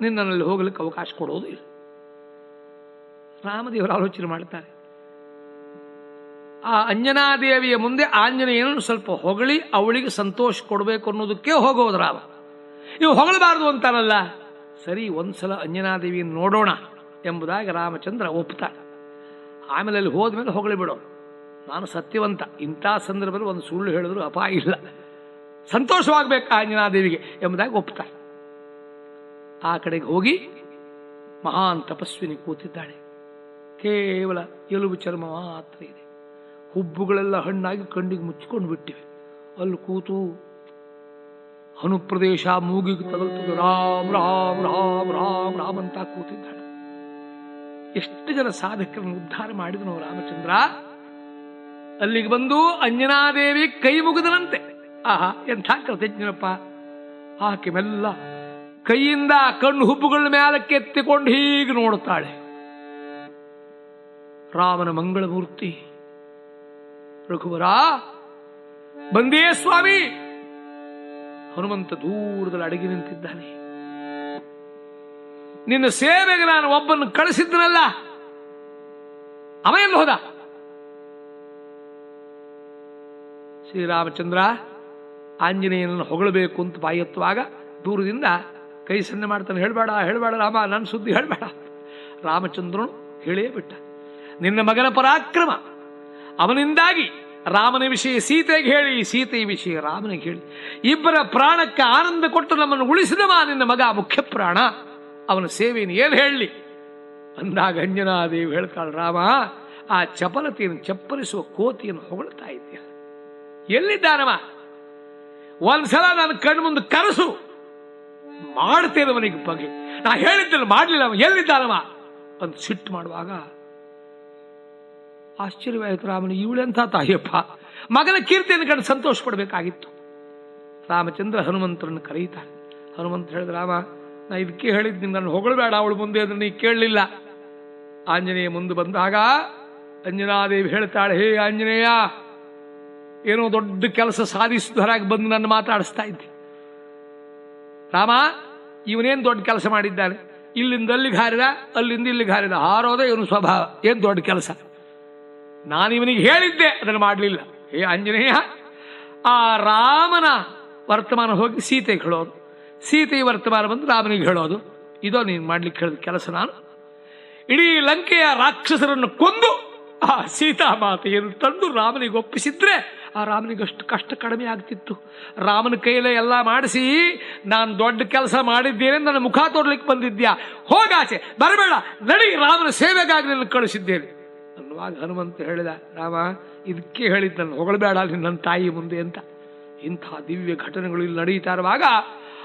ನಿನ್ನಲ್ಲಿ ಹೋಗಲಿಕ್ಕೆ ಅವಕಾಶ ಕೊಡೋದು ಇಲ್ಲ. ರಾಮದೇವರು ಆಲೋಚನೆ ಮಾಡ್ತಾರೆ. ಆ ಅಂಜನಾದೇವಿಯ ಮುಂದೆ ಆಂಜನೇಯನನ್ನು ಸ್ವಲ್ಪ ಹೊಗಳಿ, ಅವಳಿಗೆ ಸಂತೋಷ ಕೊಡಬೇಕು ಅನ್ನೋದಕ್ಕೆ ಹೋಗೋದು ರಾಮ. ಇವು ಹೊಗಳಬಾರದು ಅಂತಾರಲ್ಲ. ಸರಿ, ಒಂದ್ಸಲ ಅಂಜನಾದೇವಿಯನ್ನು ನೋಡೋಣ ಎಂಬುದಾಗಿ ರಾಮಚಂದ್ರ ಒಪ್ತಾನೆ ಆಮೇಲೆ ಅಲ್ಲಿ ಹೋದ್ಮೇಲೆ ಹೊಗಳಿ ಬಿಡೋ. ನಾನು ಸತ್ಯವಂತ. ಇಂಥ ಸಂದರ್ಭದಲ್ಲಿ ಒಂದು ಸುಳ್ಳು ಹೇಳಿದ್ರು ಅಪಾಯ ಇಲ್ಲ. ಸಂತೋಷವಾಗಬೇಕು ಆಂಜನಾದೇವಿಗೆ ಎಂಬುದಾಗಿ ಒಪ್ತಾರೆ. ಆ ಕಡೆಗೆ ಹೋಗಿ ಮಹಾನ್ ತಪಸ್ವಿನಿ ಕೂತಿದ್ದಾಳೆ. ಕೇವಲ ಎಲುಬು ಚರ್ಮ ಮಾತ್ರ ಇದೆ. ಹುಬ್ಬುಗಳೆಲ್ಲ ಹಣ್ಣಾಗಿ ಕಣ್ಣಿಗೆ ಮುಚ್ಚಿಕೊಂಡು ಬಿಟ್ಟಿವೆ. ಅಲ್ಲಿ ಕೂತು ಹನುಪ್ರದೇಶ ಮೂಗಿಗೆ ತಗಲ್ತದೆ. ರಾಮ್ ರಾಮ್ ರಾಮ್ ರಾಮ್ ರಾಮ್ ಅಂತ ಕೂತಿದ್ದಾಳೆ. ಎಷ್ಟು ಜನ ಸಾಧಕರನ್ನು ಉದ್ಧಾರ ಮಾಡಿದನು ರಾಮಚಂದ್ರ? ಅಲ್ಲಿಗೆ ಬಂದು ಅಂಜನಾದೇವಿ ಕೈ ಮುಗಿದನಂತೆ. ಆಹಾ, ಎಂಥ ಆಕೆ ಮೆಲ್ಲ ಕೈಯಿಂದ ಕಣ್ಣು ಹುಬ್ಬುಗಳ ಮೇಲಕ್ಕೆ ಎತ್ತಿಕೊಂಡು ಹೀಗೆ ನೋಡುತ್ತಾಳೆ. ರಾಮನ ಮಂಗಳಮೂರ್ತಿ, ರಘುವರ, ಬಂದೇ ಸ್ವಾಮಿ! ಹನುಮಂತ ದೂರದಲ್ಲಿ ಅಡಗಿ ನಿಂತಿದ್ದಾನೆ. ನಿನ್ನ ಸೇವೆಗೆ ನಾನು ಒಬ್ಬನ್ನು ಕಳಿಸಿದ್ದನಲ್ಲ ಅವ ಎಲ್ಲಿ ಹೋದ. ಶ್ರೀರಾಮಚಂದ್ರ ಆಂಜನೇಯನನ್ನು ಹೊಗಳಬೇಕು ಅಂತ ಬಾಯೆತ್ತುವಾಗ ದೂರದಿಂದ ಕೈ ಸನ್ನೆ ಮಾಡ್ತಾನೆ, ಹೇಳಬೇಡ ಹೇಳಬೇಡ ರಾಮ ನನ್ನ ಸುದ್ದಿ ಹೇಳಬೇಡ. ರಾಮಚಂದ್ರನು ಹೇಳೇ ಬಿಟ್ಟ. ನಿನ್ನ ಮಗನ ಪರಾಕ್ರಮ, ಅವನಿಂದಾಗಿ ರಾಮನ ವಿಷಯ ಸೀತೆಗೆ ಹೇಳಿ, ಸೀತೆಯ ವಿಷಯ ರಾಮನಿಗೆ ಹೇಳಿ. ಇಬ್ಬರ ಪ್ರಾಣಕ್ಕೆ ಆನಂದ ಕೊಟ್ಟು ನಮ್ಮನ್ನು ಉಳಿಸಿದವ ನಿನ್ನ ಮಗ ಮುಖ್ಯ ಪ್ರಾಣ. ಅವನ ಸೇವೆಯನ್ನು ಏನು ಹೇಳಲಿ? ಅಂದಾಗ ಅಂಜನಾದೇವಿ ಹೇಳ್ತಾಳೆ, ರಾಮ, ಆ ಚಪಲತೆಯನ್ನು ಚಪ್ಪಲಿಸುವ ಕೋತಿಯನ್ನು ಹೊಗಳ್ತಾ ಇದ್ದೀಯ. ಎಲ್ಲಿದ್ದಾನವ ಒಂದ್ಸಲ ನನ್ನ ಮುಂದೆ ಕರೆಸು. ಮಾಡ್ತೇನೆ ಅವನಿಗೆ ಬಗ್ಗೆ. ನಾ ಹೇಳಿದ್ದೆ ಮಾಡಲಿಲ್ಲ ಅವ. ಎಲ್ಲಿದ್ದಾನವ ಅಂತ ಸಿಟ್ಟು ಮಾಡುವಾಗ, ಆಶ್ಚರ್ಯವಾಯಿತು ರಾಮನ, ಇವಳೆಂಥ ತಾಯಿಯಪ್ಪ. ಮಗನ ಕೀರ್ತಿಯನ್ನು ಕಂಡು ಸಂತೋಷ ಪಡಬೇಕಾಗಿತ್ತು ರಾಮಚಂದ್ರ ಹನುಮಂತರನ್ನು ಕರೆಯುತ್ತಾನೆ ಹನುಮಂತ ಹೇಳಿದ, ರಾಮ ನಾ ಇದಕ್ಕೆ ಹೇಳಿದ್ದು ನನ್ನ ಹೊಗಳಬೇಡ, ಅವಳು ಮುಂದೆ ಅದನ್ನು ನೀ ಕೇಳಲಿಲ್ಲ. ಆಂಜನೇಯ ಮುಂದೆ ಬಂದಾಗ ಅಂಜನಾದೇವಿ ಹೇಳ್ತಾಳೆ, ಹೇ ಆಂಜನೇಯ, ಏನೋ ದೊಡ್ಡ ಕೆಲಸ ಸಾಧಿಸಿದರಾಗಿ ಬಂದು ನನ್ನ ಮಾತಾಡಿಸ್ತಾ ಇದ್ದೆ. ರಾಮ, ಇವನೇನು ದೊಡ್ಡ ಕೆಲಸ ಮಾಡಿದ್ದಾನೆ? ಇಲ್ಲಿಂದ ಅಲ್ಲಿಗೆ ಹಾರಿದ, ಅಲ್ಲಿಂದ ಇಲ್ಲಿಗೆ ಹಾರಿದ. ಹಾರೋದೇ ಇವನು ಸ್ವಭಾವ. ಏನು ದೊಡ್ಡ ಕೆಲಸ? ನಾನು ಇವನಿಗೆ ಹೇಳಿದ್ದೆ, ಅದನ್ನು ಮಾಡಲಿಲ್ಲ. ಹೇ ಆಂಜನೇಯ, ಆ ರಾಮನ ವರ್ತಮಾನ ಹೋಗಿ ಸೀತೆ ಹೇಳೋದು. ಸೀತೆಯ ವರ್ತಮಾನ ಬಂದು ರಾಮನಿಗೆ ಹೇಳೋದು, ಇದೋ ನೀನು ಮಾಡ್ಲಿಕ್ಕೆ ಹೇಳಿದ ಕೆಲಸ ನಾನು. ಇಡೀ ಲಂಕೆಯ ರಾಕ್ಷಸರನ್ನು ಕೊಂದು ಆ ಸೀತಾಮಾತೆಯನ್ನು ತಂದು ರಾಮನಿಗೆ ಒಪ್ಪಿಸಿದ್ರೆ ಆ ರಾಮನಿಗೆ ಅಷ್ಟು ಕಷ್ಟ ಕಡಿಮೆ ಆಗ್ತಿತ್ತು. ರಾಮನ ಕೈಲೇ ಎಲ್ಲ ಮಾಡಿಸಿ, ನಾನು ದೊಡ್ಡ ಕೆಲಸ ಮಾಡಿದ್ದೇನೆ, ನನ್ನ ಮುಖ ತೋರ್ಲಿಕ್ಕೆ ಬಂದಿದ್ಯಾ? ಹೋಗಾಚೆ ಬರಬೇಡ, ನಡಿ, ರಾಮನ ಸೇವೆಗಾಗಿ ನನ್ನ ಕಳಿಸಿದ್ದೇನೆ ಅನ್ನುವಾಗ ಹನುಮಂತ ಹೇಳಿದ, ರಾಮ, ಇದಕ್ಕೆ ಹೇಳಿದ್ದು ನನ್ನ ಹೊಗಳಬೇಡ, ನನ್ನ ತಾಯಿ ಮುಂದೆ ಅಂತ. ಇಂಥ ದಿವ್ಯ ಘಟನೆಗಳು ಇಲ್ಲಿ ನಡೀತಾ ಇರುವಾಗ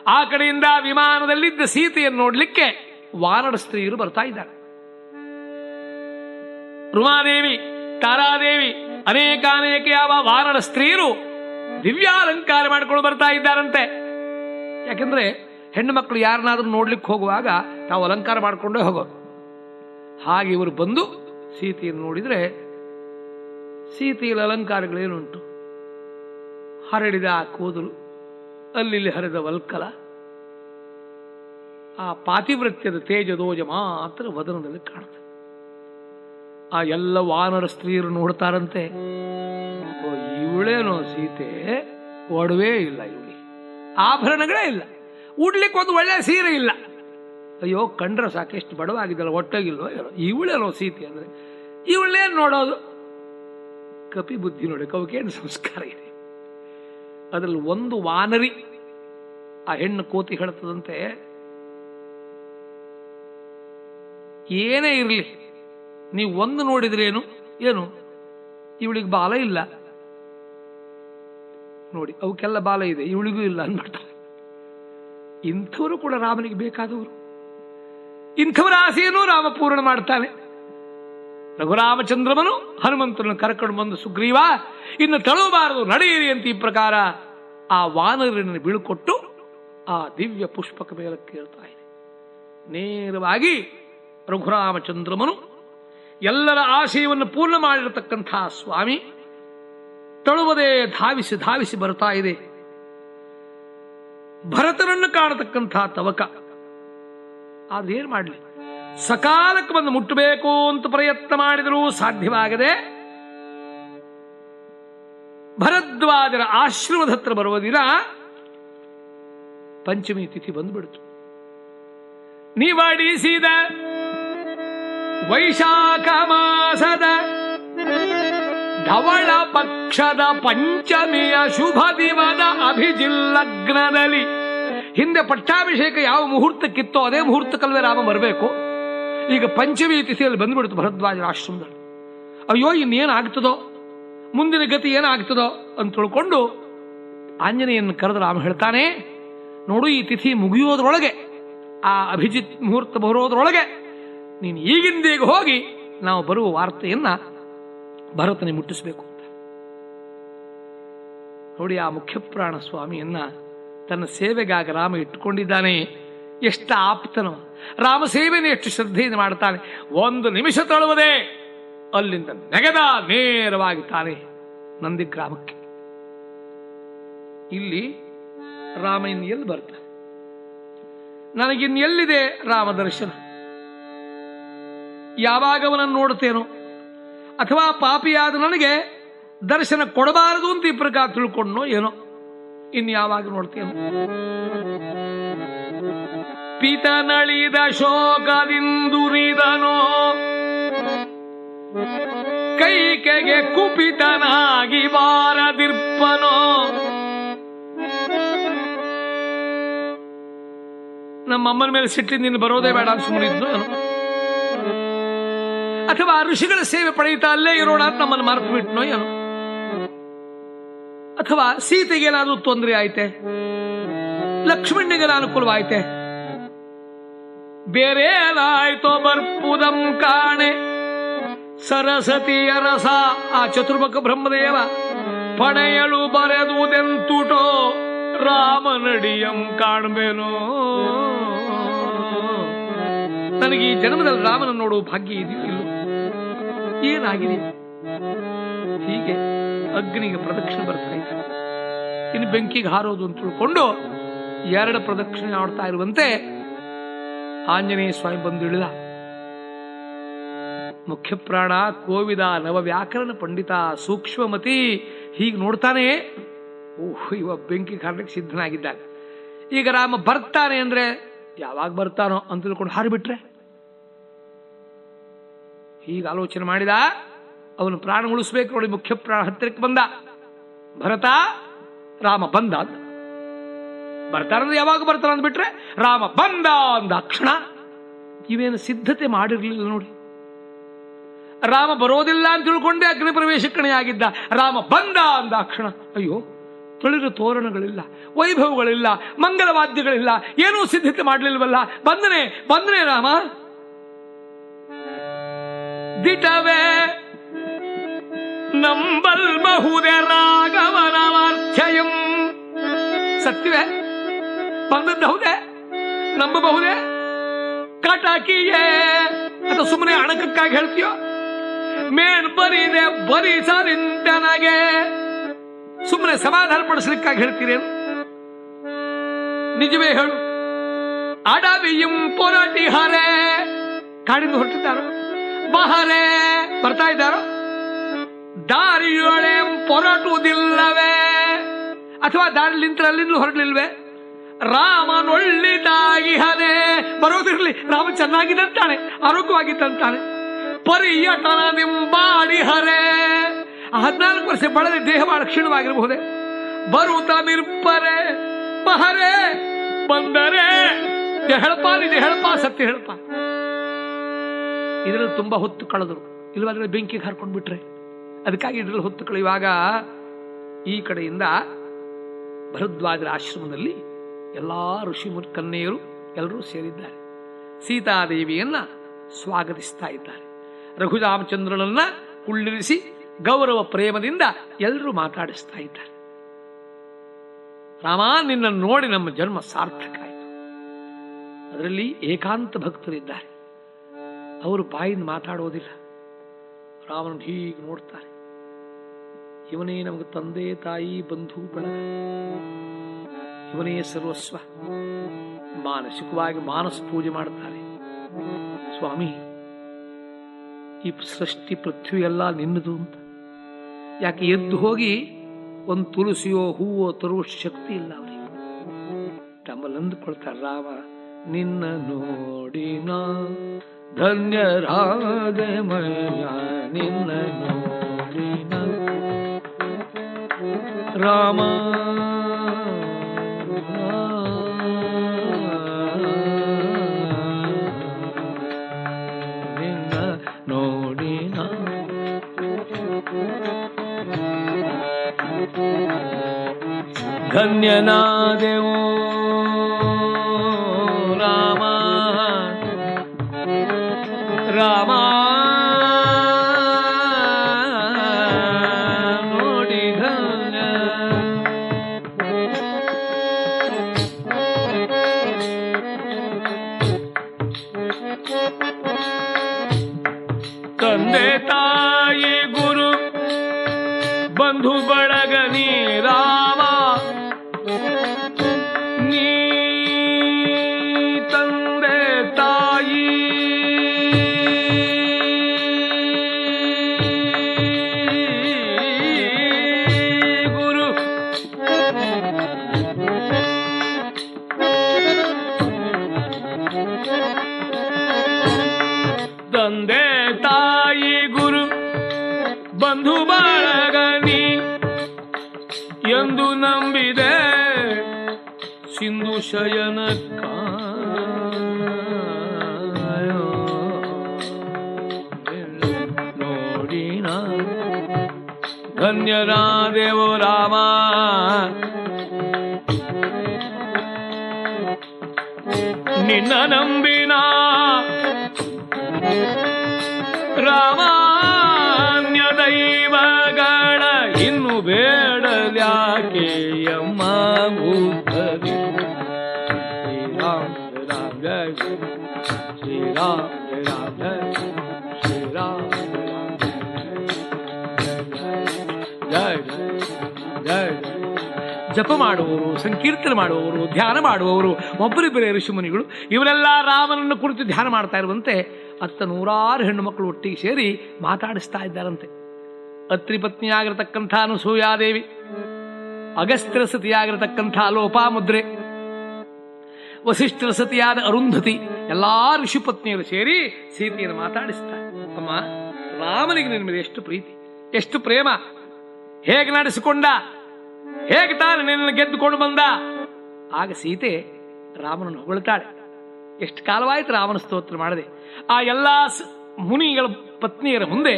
ಆ ಕಡೆಯಿಂದ ವಿಮಾನದಲ್ಲಿದ್ದ ಸೀತೆಯನ್ನು ನೋಡಲಿಕ್ಕೆ ವಾನರ ಸ್ತ್ರೀಯರು ಬರ್ತಾ ಇದ್ದಾರೆ. ರುಮಾದೇವಿ, ತಾರಾದೇವಿ, ಅನೇಕಾನೇಕ ಯಾವ ವಾನರ ಸ್ತ್ರೀಯರು ದಿವ್ಯಾಲಂಕಾರ ಮಾಡಿಕೊಂಡು ಬರ್ತಾ ಇದ್ದಾರಂತೆ. ಯಾಕೆಂದ್ರೆ ಹೆಣ್ಣು ಮಕ್ಕಳು ಯಾರನ್ನಾದ್ರೂ ನೋಡ್ಲಿಕ್ಕೆ ಹೋಗುವಾಗ ನಾವು ಅಲಂಕಾರ ಮಾಡಿಕೊಂಡೇ ಹೋಗೋದು. ಹಾಗೆ ಇವರು ಬಂದು ಸೀತೆಯನ್ನು ನೋಡಿದ್ರೆ ಸೀತೆಯಲ್ಲಿ ಅಲಂಕಾರಗಳೇನುಂಟು? ಹರಡಿದ ಕೂದಲು ಅಲ್ಲಿ ಹರಿದ ವಲ್ಕಲ. ಆ ಪಾತಿವೃತ್ಯದ ತೇಜದೋಜ ಮಾತ್ರ ವದನದಲ್ಲಿ ಕಾಣುತ್ತೆ. ಆ ಎಲ್ಲ ವಾನರ ಸ್ತ್ರೀಯರು ನೋಡ್ತಾರಂತೆ ಇವಳೇನೋ ಸೀತೆ, ಒಡವೆ ಇಲ್ಲ ಇವಳಿ ಆಭರಣಗಳೇ ಇಲ್ಲ. ಉಡ್ಲಿಕ್ಕೆ ಒಂದು ಒಳ್ಳೆ ಸೀರೆ ಇಲ್ಲ. ಅಯ್ಯೋ, ಕಂಡ್ರೆ ಸಾಕೆಷ್ಟು ಬಡವಾಗಿದ್ದಲ್ಲ ಒಟ್ಟಾಗಿಲ್ಲ ಏನೋ. ಇವಳೇನೋ ಸೀತೆ ಅಂದ್ರೆ. ಇವಳೇನು ನೋಡೋದು? ಕಪಿ ಬುದ್ಧಿ ನೋಡಿ ಕವಕೇನು ಸಂಸ್ಕಾರ ಇದೆ. ಅದರಲ್ಲಿ ಒಂದು ವಾನರಿ ಆ ಹೆಣ್ಣು ಕೋತಿ ಹೇಳ್ತದಂತೆ, ಏನೇ ಇರಲಿ, ನೀವು ಒಂದು ನೋಡಿದ್ರೇನು ಏನು? ಇವಳಿಗೆ ಬಾಲ ಇಲ್ಲ. ನೋಡಿ, ಅವಕ್ಕೆಲ್ಲ ಬಾಲ ಇದೆ, ಇವಳಿಗೂ ಇಲ್ಲ ಅಂದ್ಬಿಡ್ತಾರೆ. ಇಂಥವರು ಕೂಡ ರಾಮನಿಗೆ ಬೇಕಾದವರು. ಇಂಥವರ ಆಸೆಯನ್ನು ರಾಮ ಪೂರ್ಣ ಮಾಡ್ತಾನೆ. ರಘುರಾಮಚಂದ್ರಮನು ಹನುಮಂತನನ್ನು ಕರ್ಕೊಂಡು ಬಂದು, ಸುಗ್ರೀವ, ಇನ್ನು ತಳುಬಾರದು ನಡೆಯಿರಿ ಅಂತ ಈ ಪ್ರಕಾರ ಆ ವಾನರನ್ನು ಬೀಳ್ಕೊಟ್ಟು ಆ ದಿವ್ಯ ಪುಷ್ಪಕ ಮೇಲೆ ಕೇಳ್ತಾ ಇದೆ. ನೇರವಾಗಿ ರಘುರಾಮಚಂದ್ರಮನು ಎಲ್ಲರ ಆಶಯವನ್ನು ಪೂರ್ಣ ಮಾಡಿರತಕ್ಕಂಥ ಸ್ವಾಮಿ ತಳುವದೇ ಧಾವಿಸಿ ಧಾವಿಸಿ ಬರ್ತಾ ಇದೆ. ಭರತನನ್ನು ಕಾಣತಕ್ಕಂಥ ತವಕ, ಆದ್ರೆ ಏನ್ ಮಾಡಲಿ? ಸಕಾಲಕ್ಕೆ ಬಂದು ಮುಟ್ಟಬೇಕು ಅಂತ ಪ್ರಯತ್ನ ಮಾಡಿದರೂ ಸಾಧ್ಯವಾಗದೆ ಭರದ್ವಾಜರ ಆಶ್ರಮದ ಹತ್ರ ಬರುವ ದಿನ ಪಂಚಮಿ ತಿಥಿ ಬಂದ್ಬಿಡ್ತು. ನೀವಾಡಿಸಿದ ವೈಶಾಖ ಮಾಸದ ಧವಳ ಪಕ್ಷದ ಪಂಚಮಿಯ ಶುಭ ದಿವದ ಅಭಿಜಿಲ್ಲಗ್ನದಲ್ಲಿ ಹಿಂದೆ ಪಟ್ಟಾಭಿಷೇಕ ಯಾವ ಮುಹೂರ್ತಕ್ಕಿತ್ತೋ ಅದೇ ಮುಹೂರ್ತಕ್ಕಲ್ವೇ ರಾಮ ಬರಬೇಕು ಈಗ ಪಂಚಮಿ ತಿಥಿಯಲ್ಲಿ ಬಂದ್ಬಿಡ್ತು ಭರದ್ವಾಜರ ಆಶ್ರಮದಲ್ಲಿ. ಅಯ್ಯೋ, ಇನ್ನೇನಾಗ್ತದೋ? ಮುಂದಿನ ಗತಿ ಏನಾಗ್ತದೋ? ಅಂತ ತಿಳ್ಕೊಂಡು ಆಂಜನೇಯನ್ನು ಕರೆದು ರಾಮ ಹೇಳ್ತಾನೆ, ನೋಡು, ಈ ತಿಥಿ ಮುಗಿಯೋದ್ರೊಳಗೆ, ಆ ಅಭಿಜಿತ್ ಮುಹೂರ್ತ ಬರೋದ್ರೊಳಗೆ ನೀನು ಈಗಿಂದೀಗ ಹೋಗಿ ನಾವು ಬರುವ ವಾರ್ತೆಯನ್ನ ಭರತನೇ ಮುಟ್ಟಿಸಬೇಕು ಅಂತ. ನೋಡಿ, ಆ ಮುಖ್ಯಪ್ರಾಣ ಸ್ವಾಮಿಯನ್ನ ತನ್ನ ಸೇವೆಗಾಗಿ ರಾಮ ಇಟ್ಟುಕೊಂಡಿದ್ದಾನೆ. ಎಷ್ಟು ಆಪ್ತನವ ರಾಮ ಸೇವೆಯನ್ನು ಎಷ್ಟು ಶ್ರದ್ಧೆಯಿಂದ ಮಾಡ್ತಾನೆ. ಒಂದು ನಿಮಿಷ ತಳುವುದೇ ಅಲ್ಲಿಂದ ನೆಗೆದ ನೇರವಾಗಿ ತಾನೆ ನಂದಿ ಗ್ರಾಮಕ್ಕೆ. ಇಲ್ಲಿ ರಾಮ ಎಲ್ಲಿ ಬರ್ತಾನೆ? ನನಗಿನ್ ಎಲ್ಲಿದೆ ರಾಮ ದರ್ಶನ? ಯಾವಾಗ ಅವನನ್ನು ನೋಡ್ತೇನೋ ಅಥವಾ ಪಾಪಿಯಾದ ನನಗೆ ದರ್ಶನ ಕೊಡಬಾರದು ಅಂತ ಈ ಪ್ರಕಾರ ತಿಳ್ಕೊಂಡೋ ಏನೋ? ಇನ್ನು ಯಾವಾಗ ನೋಡ್ತೇನೋ? ಪಿತನಳಿದ ಶೋಕದಿಂದುರಿದನೋ? ಕೈಕೆಗೆ ಕುಪಿತನಾಗಿ ಬಾರದಿರ್ಪನೋ? ನಮ್ಮಮ್ಮನ ಮೇಲೆ ಸಿಟ್ಟಿಂದ ನೀನು ಬರೋದೇ ಬೇಡ ಅಂತ ಸುಮ್ಮನಿದ್ದು ನಾನು. ಅಥವಾ ಋಷಿಗಳ ಸೇವೆ ಪಡೆಯುತ್ತಾ ಅಲ್ಲೇ ಇರೋಣ ಅಂತ ನಮ್ಮನ್ನು ಮರೆತು ಬಿಟ್ನೋ ಏನೋ? ಅಥವಾ ಸೀತೆಗೆ ಏನಾದ್ರೂ ತೊಂದರೆ ಆಯ್ತೆ? ಲಕ್ಷ್ಮಣ್ಣಿಗೆ ಅನುಕೂಲವಾಯ್ತೆ ಬೇರೆ ಏನಾಯ್ತೋ ಬರ್ಪುದಂ ಕಾಣೆ. ಸರಸ್ವತಿಯ ರಸ, ಆ ಚತುರ್ಮುಖ ಬ್ರಹ್ಮದೇವ, ಪಡೆಯಲು ಬರೆದುದೆಂತುಟೋ ರಾಮನಡಿಯಂ ಕಾಣ್ಬೇನೋ ನನಗೆ ಈ ಜನ್ಮದಲ್ಲಿ ರಾಮನ ನೋಡುವ ಭಾಗ್ಯ ಇದೆಯೋ ಏನಾಗಿದೆ? ಹೀಗೆ ಅಗ್ನಿಗೆ ಪ್ರದಕ್ಷಿಣೆ ಬರ್ತಾ ಇದೆ. ಇನ್ನು ಬೆಂಕಿಗೆ ಹಾರೋದು ಅಂತ ತಿಳ್ಕೊಂಡು ಎರಡು ಪ್ರದಕ್ಷಿಣೆ ಆಡ್ತಾ ಇರುವಂತೆ ಆಂಜನೇಯ ಸ್ವಾಮಿ ಬಂದು ಇಳಿದ ಮುಖ್ಯ ಪ್ರಾಣ ಕೋವಿದ ನವ ವ್ಯಾಕರಣ ಪಂಡಿತ, ಸೂಕ್ಷ್ಮಮತಿ ಹೀಗೆ ನೋಡ್ತಾನೆ. ಓಹ್, ಇವ ಬೆಂಕಿ ಕಾರಣಕ್ಕೆ ಸಿದ್ಧನಾಗಿದ್ದಾಗ. ಈಗ ರಾಮ ಬರ್ತಾನೆ ಅಂದ್ರೆ ಯಾವಾಗ ಬರ್ತಾನೋ ಅಂತ ತಿಳ್ಕೊಂಡು ಹಾರಿಬಿಟ್ರೆ? ಹೀಗೆ ಆಲೋಚನೆ ಮಾಡಿದ, ಅವನು ಪ್ರಾಣ ಉಳಿಸ್ಬೇಕು ನೋಡಿ ಮುಖ್ಯ ಪ್ರಾಣ ಹತ್ತಿರಕ್ಕೆ ಬಂದ. ಭರತ, ರಾಮ ಬಂದ ಬರ್ತಾರಂದ್ರೆ ಯಾವಾಗ ಬರ್ತಾರ ಅಂದ್ಬಿಟ್ರೆ, ರಾಮ ಬಂದ ಅಂದ ಕ್ಷಣ ಇವೇನು ಸಿದ್ಧತೆ ಮಾಡಿರ್ಲಿಲ್ಲ ನೋಡಿ. ರಾಮ ಬರೋದಿಲ್ಲ ಅಂತ ತಿಳ್ಕೊಂಡೆ ಅಗ್ನಿ ಪ್ರವೇಶಕ್ಕಣೆಯಾಗಿದ್ದ ರಾಮ ಬಂದ ಅಂದ ಕ್ಷಣ. ಅಯ್ಯೋ, ತೊಳಿದ ತೋರಣಗಳಿಲ್ಲ, ವೈಭವಗಳಿಲ್ಲ ಮಂಗಲವಾದ್ಯಗಳಿಲ್ಲ ಏನೂ ಸಿದ್ಧತೆ ಮಾಡಲಿಲ್ವಲ್ಲ. ಬಂದನೆ ಬಂದನೆ ರಾಮ. ದಿಟವೇ ನಂಬಲ್ ಬಹುದೆ ರಾಘವನ ಸತ್ಯವೇ? ಬಂದದ್ದು ಹೌದೇ ನಂಬಬಹುದೇ? ಕಟಕಿಯೇ. ಅಥವಾ ಸುಮ್ಮನೆ ಅಣಕಕ್ಕಾಗಿ ಹೇಳ್ತೀಯೋ? ಮೇನ್ ಬರೀದೆ ಬರೀ ಸಾರಿಂದನಗೆ ಸುಮ್ಮನೆ ಸಮಾಧಾನ ಪಡಿಸ್ಲಿಕ್ಕಾಗಿ ಹೇಳ್ತೀರೇನು? ನಿಜವೇ ಹೇಳು. ಅಡವಿಯಂ ಪೊರಟಿ ಹರೆ. ಕಾಡಿಂದ ಹೊರಟಿದ್ದಾರೋ? ಬಹರೆ. ಬರ್ತಾ ಇದ್ದಾರೋ? ದಾರಿಯೊಳೆ ಪೊರಟುವುದಿಲ್ಲವೇ. ಅಥವಾ ದಾರಿ ನಿಂತರ ಅಲ್ಲಿಂದಲೂ ಹೊರಡ್ಲಿಲ್ವೇ? ರಾಮನೊಳ್ಳಿದಾಗಿ ಹನೆ ಬರೋದಿರ್ಲಿ ರಾಮ ಚೆನ್ನಾಗಿದ್ದಂತಾನೆ ಆರೋಗ್ಯವಾಗಿದ್ದಂತಾನೆ ಪರ್ಯಟನದಿಂಬಾಡಿ ಹರೆ ಹದಿನಾಲ್ಕು ವರ್ಷ ಬಳದೆ ದೇಹ ಬಹಳ ಕ್ಷೀಣವಾಗಿರಬಹುದೇ? ಬರುತ್ತ ಮಿರ್ಪರೆ ಪಹರೆ ಬಂದರೆ. ಹೇಳಪ್ಪ, ನೀನು ಹೇಳಪ್ಪ, ಸತ್ಯ ಹೇಳಪ್ಪ. ಇದರಲ್ಲಿ ತುಂಬಾ ಹೊತ್ತು ಕಳೆದ್ರು. ಇಲ್ವಾದ್ರೆ ಬೆಂಕಿಗೆ ಹಾರ್ಕೊಂಡು ಬಿಟ್ರೆ? ಅದಕ್ಕಾಗಿ ಇದರಲ್ಲಿ ಹೊತ್ತು ಕಳೆಯುವಾಗ ಈ ಕಡೆಯಿಂದ ಭರದ್ವಾಜರ ಆಶ್ರಮದಲ್ಲಿ ಎಲ್ಲಾ ಋಷಿ ಮುಖನ್ನೆಯರು ಎಲ್ಲರೂ ಸೇರಿದ್ದಾರೆ. ಸೀತಾದೇವಿಯನ್ನ ಸ್ವಾಗತಿಸ್ತಾ ಇದ್ದಾರೆ. ರಘುರಾಮಚಂದ್ರನನ್ನ ಕುಳ್ಳಿರಿಸಿ ಗೌರವ ಪ್ರೇಮದಿಂದ ಎಲ್ಲರೂ ಮಾತಾಡಿಸ್ತಾ ಇದ್ದಾರೆ. ರಾಮ, ನಿನ್ನ ನೋಡಿ ನಮ್ಮ ಜನ್ಮ ಸಾರ್ಥಕ ಆಯಿತು. ಅದರಲ್ಲಿ ಏಕಾಂತ ಭಕ್ತರಿದ್ದಾರೆ. ಅವರು ಬಾಯಿಂದ ಮಾತಾಡೋದಿಲ್ಲ. ರಾಮನ ಹೀಗೆ ನೋಡ್ತಾರೆ. ಇವನೇ ನಮಗೆ ತಂದೆ, ತಾಯಿ, ಬಂಧು, ಬಳಗ. ಇವನೇ ಸರ್ವಸ್ವ. ಮಾನಸಿಕವಾಗಿ ಮಾನಸ ಪೂಜೆ ಮಾಡುತ್ತಾರೆ. ಸ್ವಾಮಿ, ಈ ಸೃಷ್ಟಿ ಪೃಥ್ವಿ ಎಲ್ಲ ನಿನ್ನದು ಅಂತ. ಯಾಕೆ ಎದ್ದು ಹೋಗಿ ಒಂದು ತುಳಸಿಯೋ ಹೂವೋ ತರುವ ಶಕ್ತಿ ಇಲ್ಲ ಅವರಿಗೆ. ಅಂದುಕೊಳ್ತಾರೆ, ರಾಮ, ನಿನ್ನ ನೋಡಿನ ಧನ್ಯ ರಾಮ ನಿನ್ನ ನೋಡಿನ ರಾಮ. ಧನ್ಯನಾದೆವು ರಾಮ ಶಯನ ನೋಡಿನ ಧನ್ಯರಾದೇವೋ ರಾಮ. ನಿನ್ನ ನಂಬಿನ ಜಪ ಮಾಡುವವರು, ಸಂಕೀರ್ತನೆ ಮಾಡುವವರು, ಧ್ಯಾನ ಮಾಡುವವರು ಒಬ್ಬರಿಬ್ಬರೇ ಋಷಿಮುನಿಗಳು ಇವರೆಲ್ಲ ರಾಮನನ್ನು ಕುರಿತು ಧ್ಯಾನ ಮಾಡ್ತಾ ಇರುವಂತೆ ಅತ್ತ ನೂರಾರು ಹೆಣ್ಣು ಮಕ್ಕಳು ಒಟ್ಟಿಗೆ ಸೇರಿ ಮಾತಾಡಿಸ್ತಾ ಇದ್ದಾರಂತೆ. ಅತ್ರಿ ಪತ್ನಿಯಾಗಿರತಕ್ಕಂಥ ಅನುಸೂಯಾದೇವಿ ಅಗಸ್ತ್ಯರ ಸತಿಯಾಗಿರತಕ್ಕಂಥ ಲೋಪಾಮುದ್ರೆ ವಸಿಷ್ಠರ ಸತಿಯಾದ ಅರುಂಧತಿ, ಎಲ್ಲಾ ಋಷಿ ಪತ್ನಿಯರು ಸೇರಿ ಸೀತೆಯನ್ನು ಮಾತಾಡಿಸ್ತಾರೆ. ಅಮ್ಮ, ರಾಮನಿಗೆ ನಿನ್ನ ಮೇಲೆ ಎಷ್ಟು ಪ್ರೀತಿ, ಎಷ್ಟು ಪ್ರೇಮ ಹೇಗೆ ನಡೆಸಿಕೊಂಡ? ಹೇಗೆ ತಾನು ನಿನ್ನ ಗೆದ್ದುಕೊಂಡು ಬಂದ? ಆಗ ಸೀತೆ ರಾಮನನ್ನು ಹೊಗಳ್ತಾಳೆ. ಎಷ್ಟು ಕಾಲವಾಯ್ತು ರಾಮನ ಸ್ತೋತ್ರ ಮಾಡದೆ. ಆ ಎಲ್ಲಾ ಮುನಿಗಳ ಪತ್ನಿಯರ ಮುಂದೆ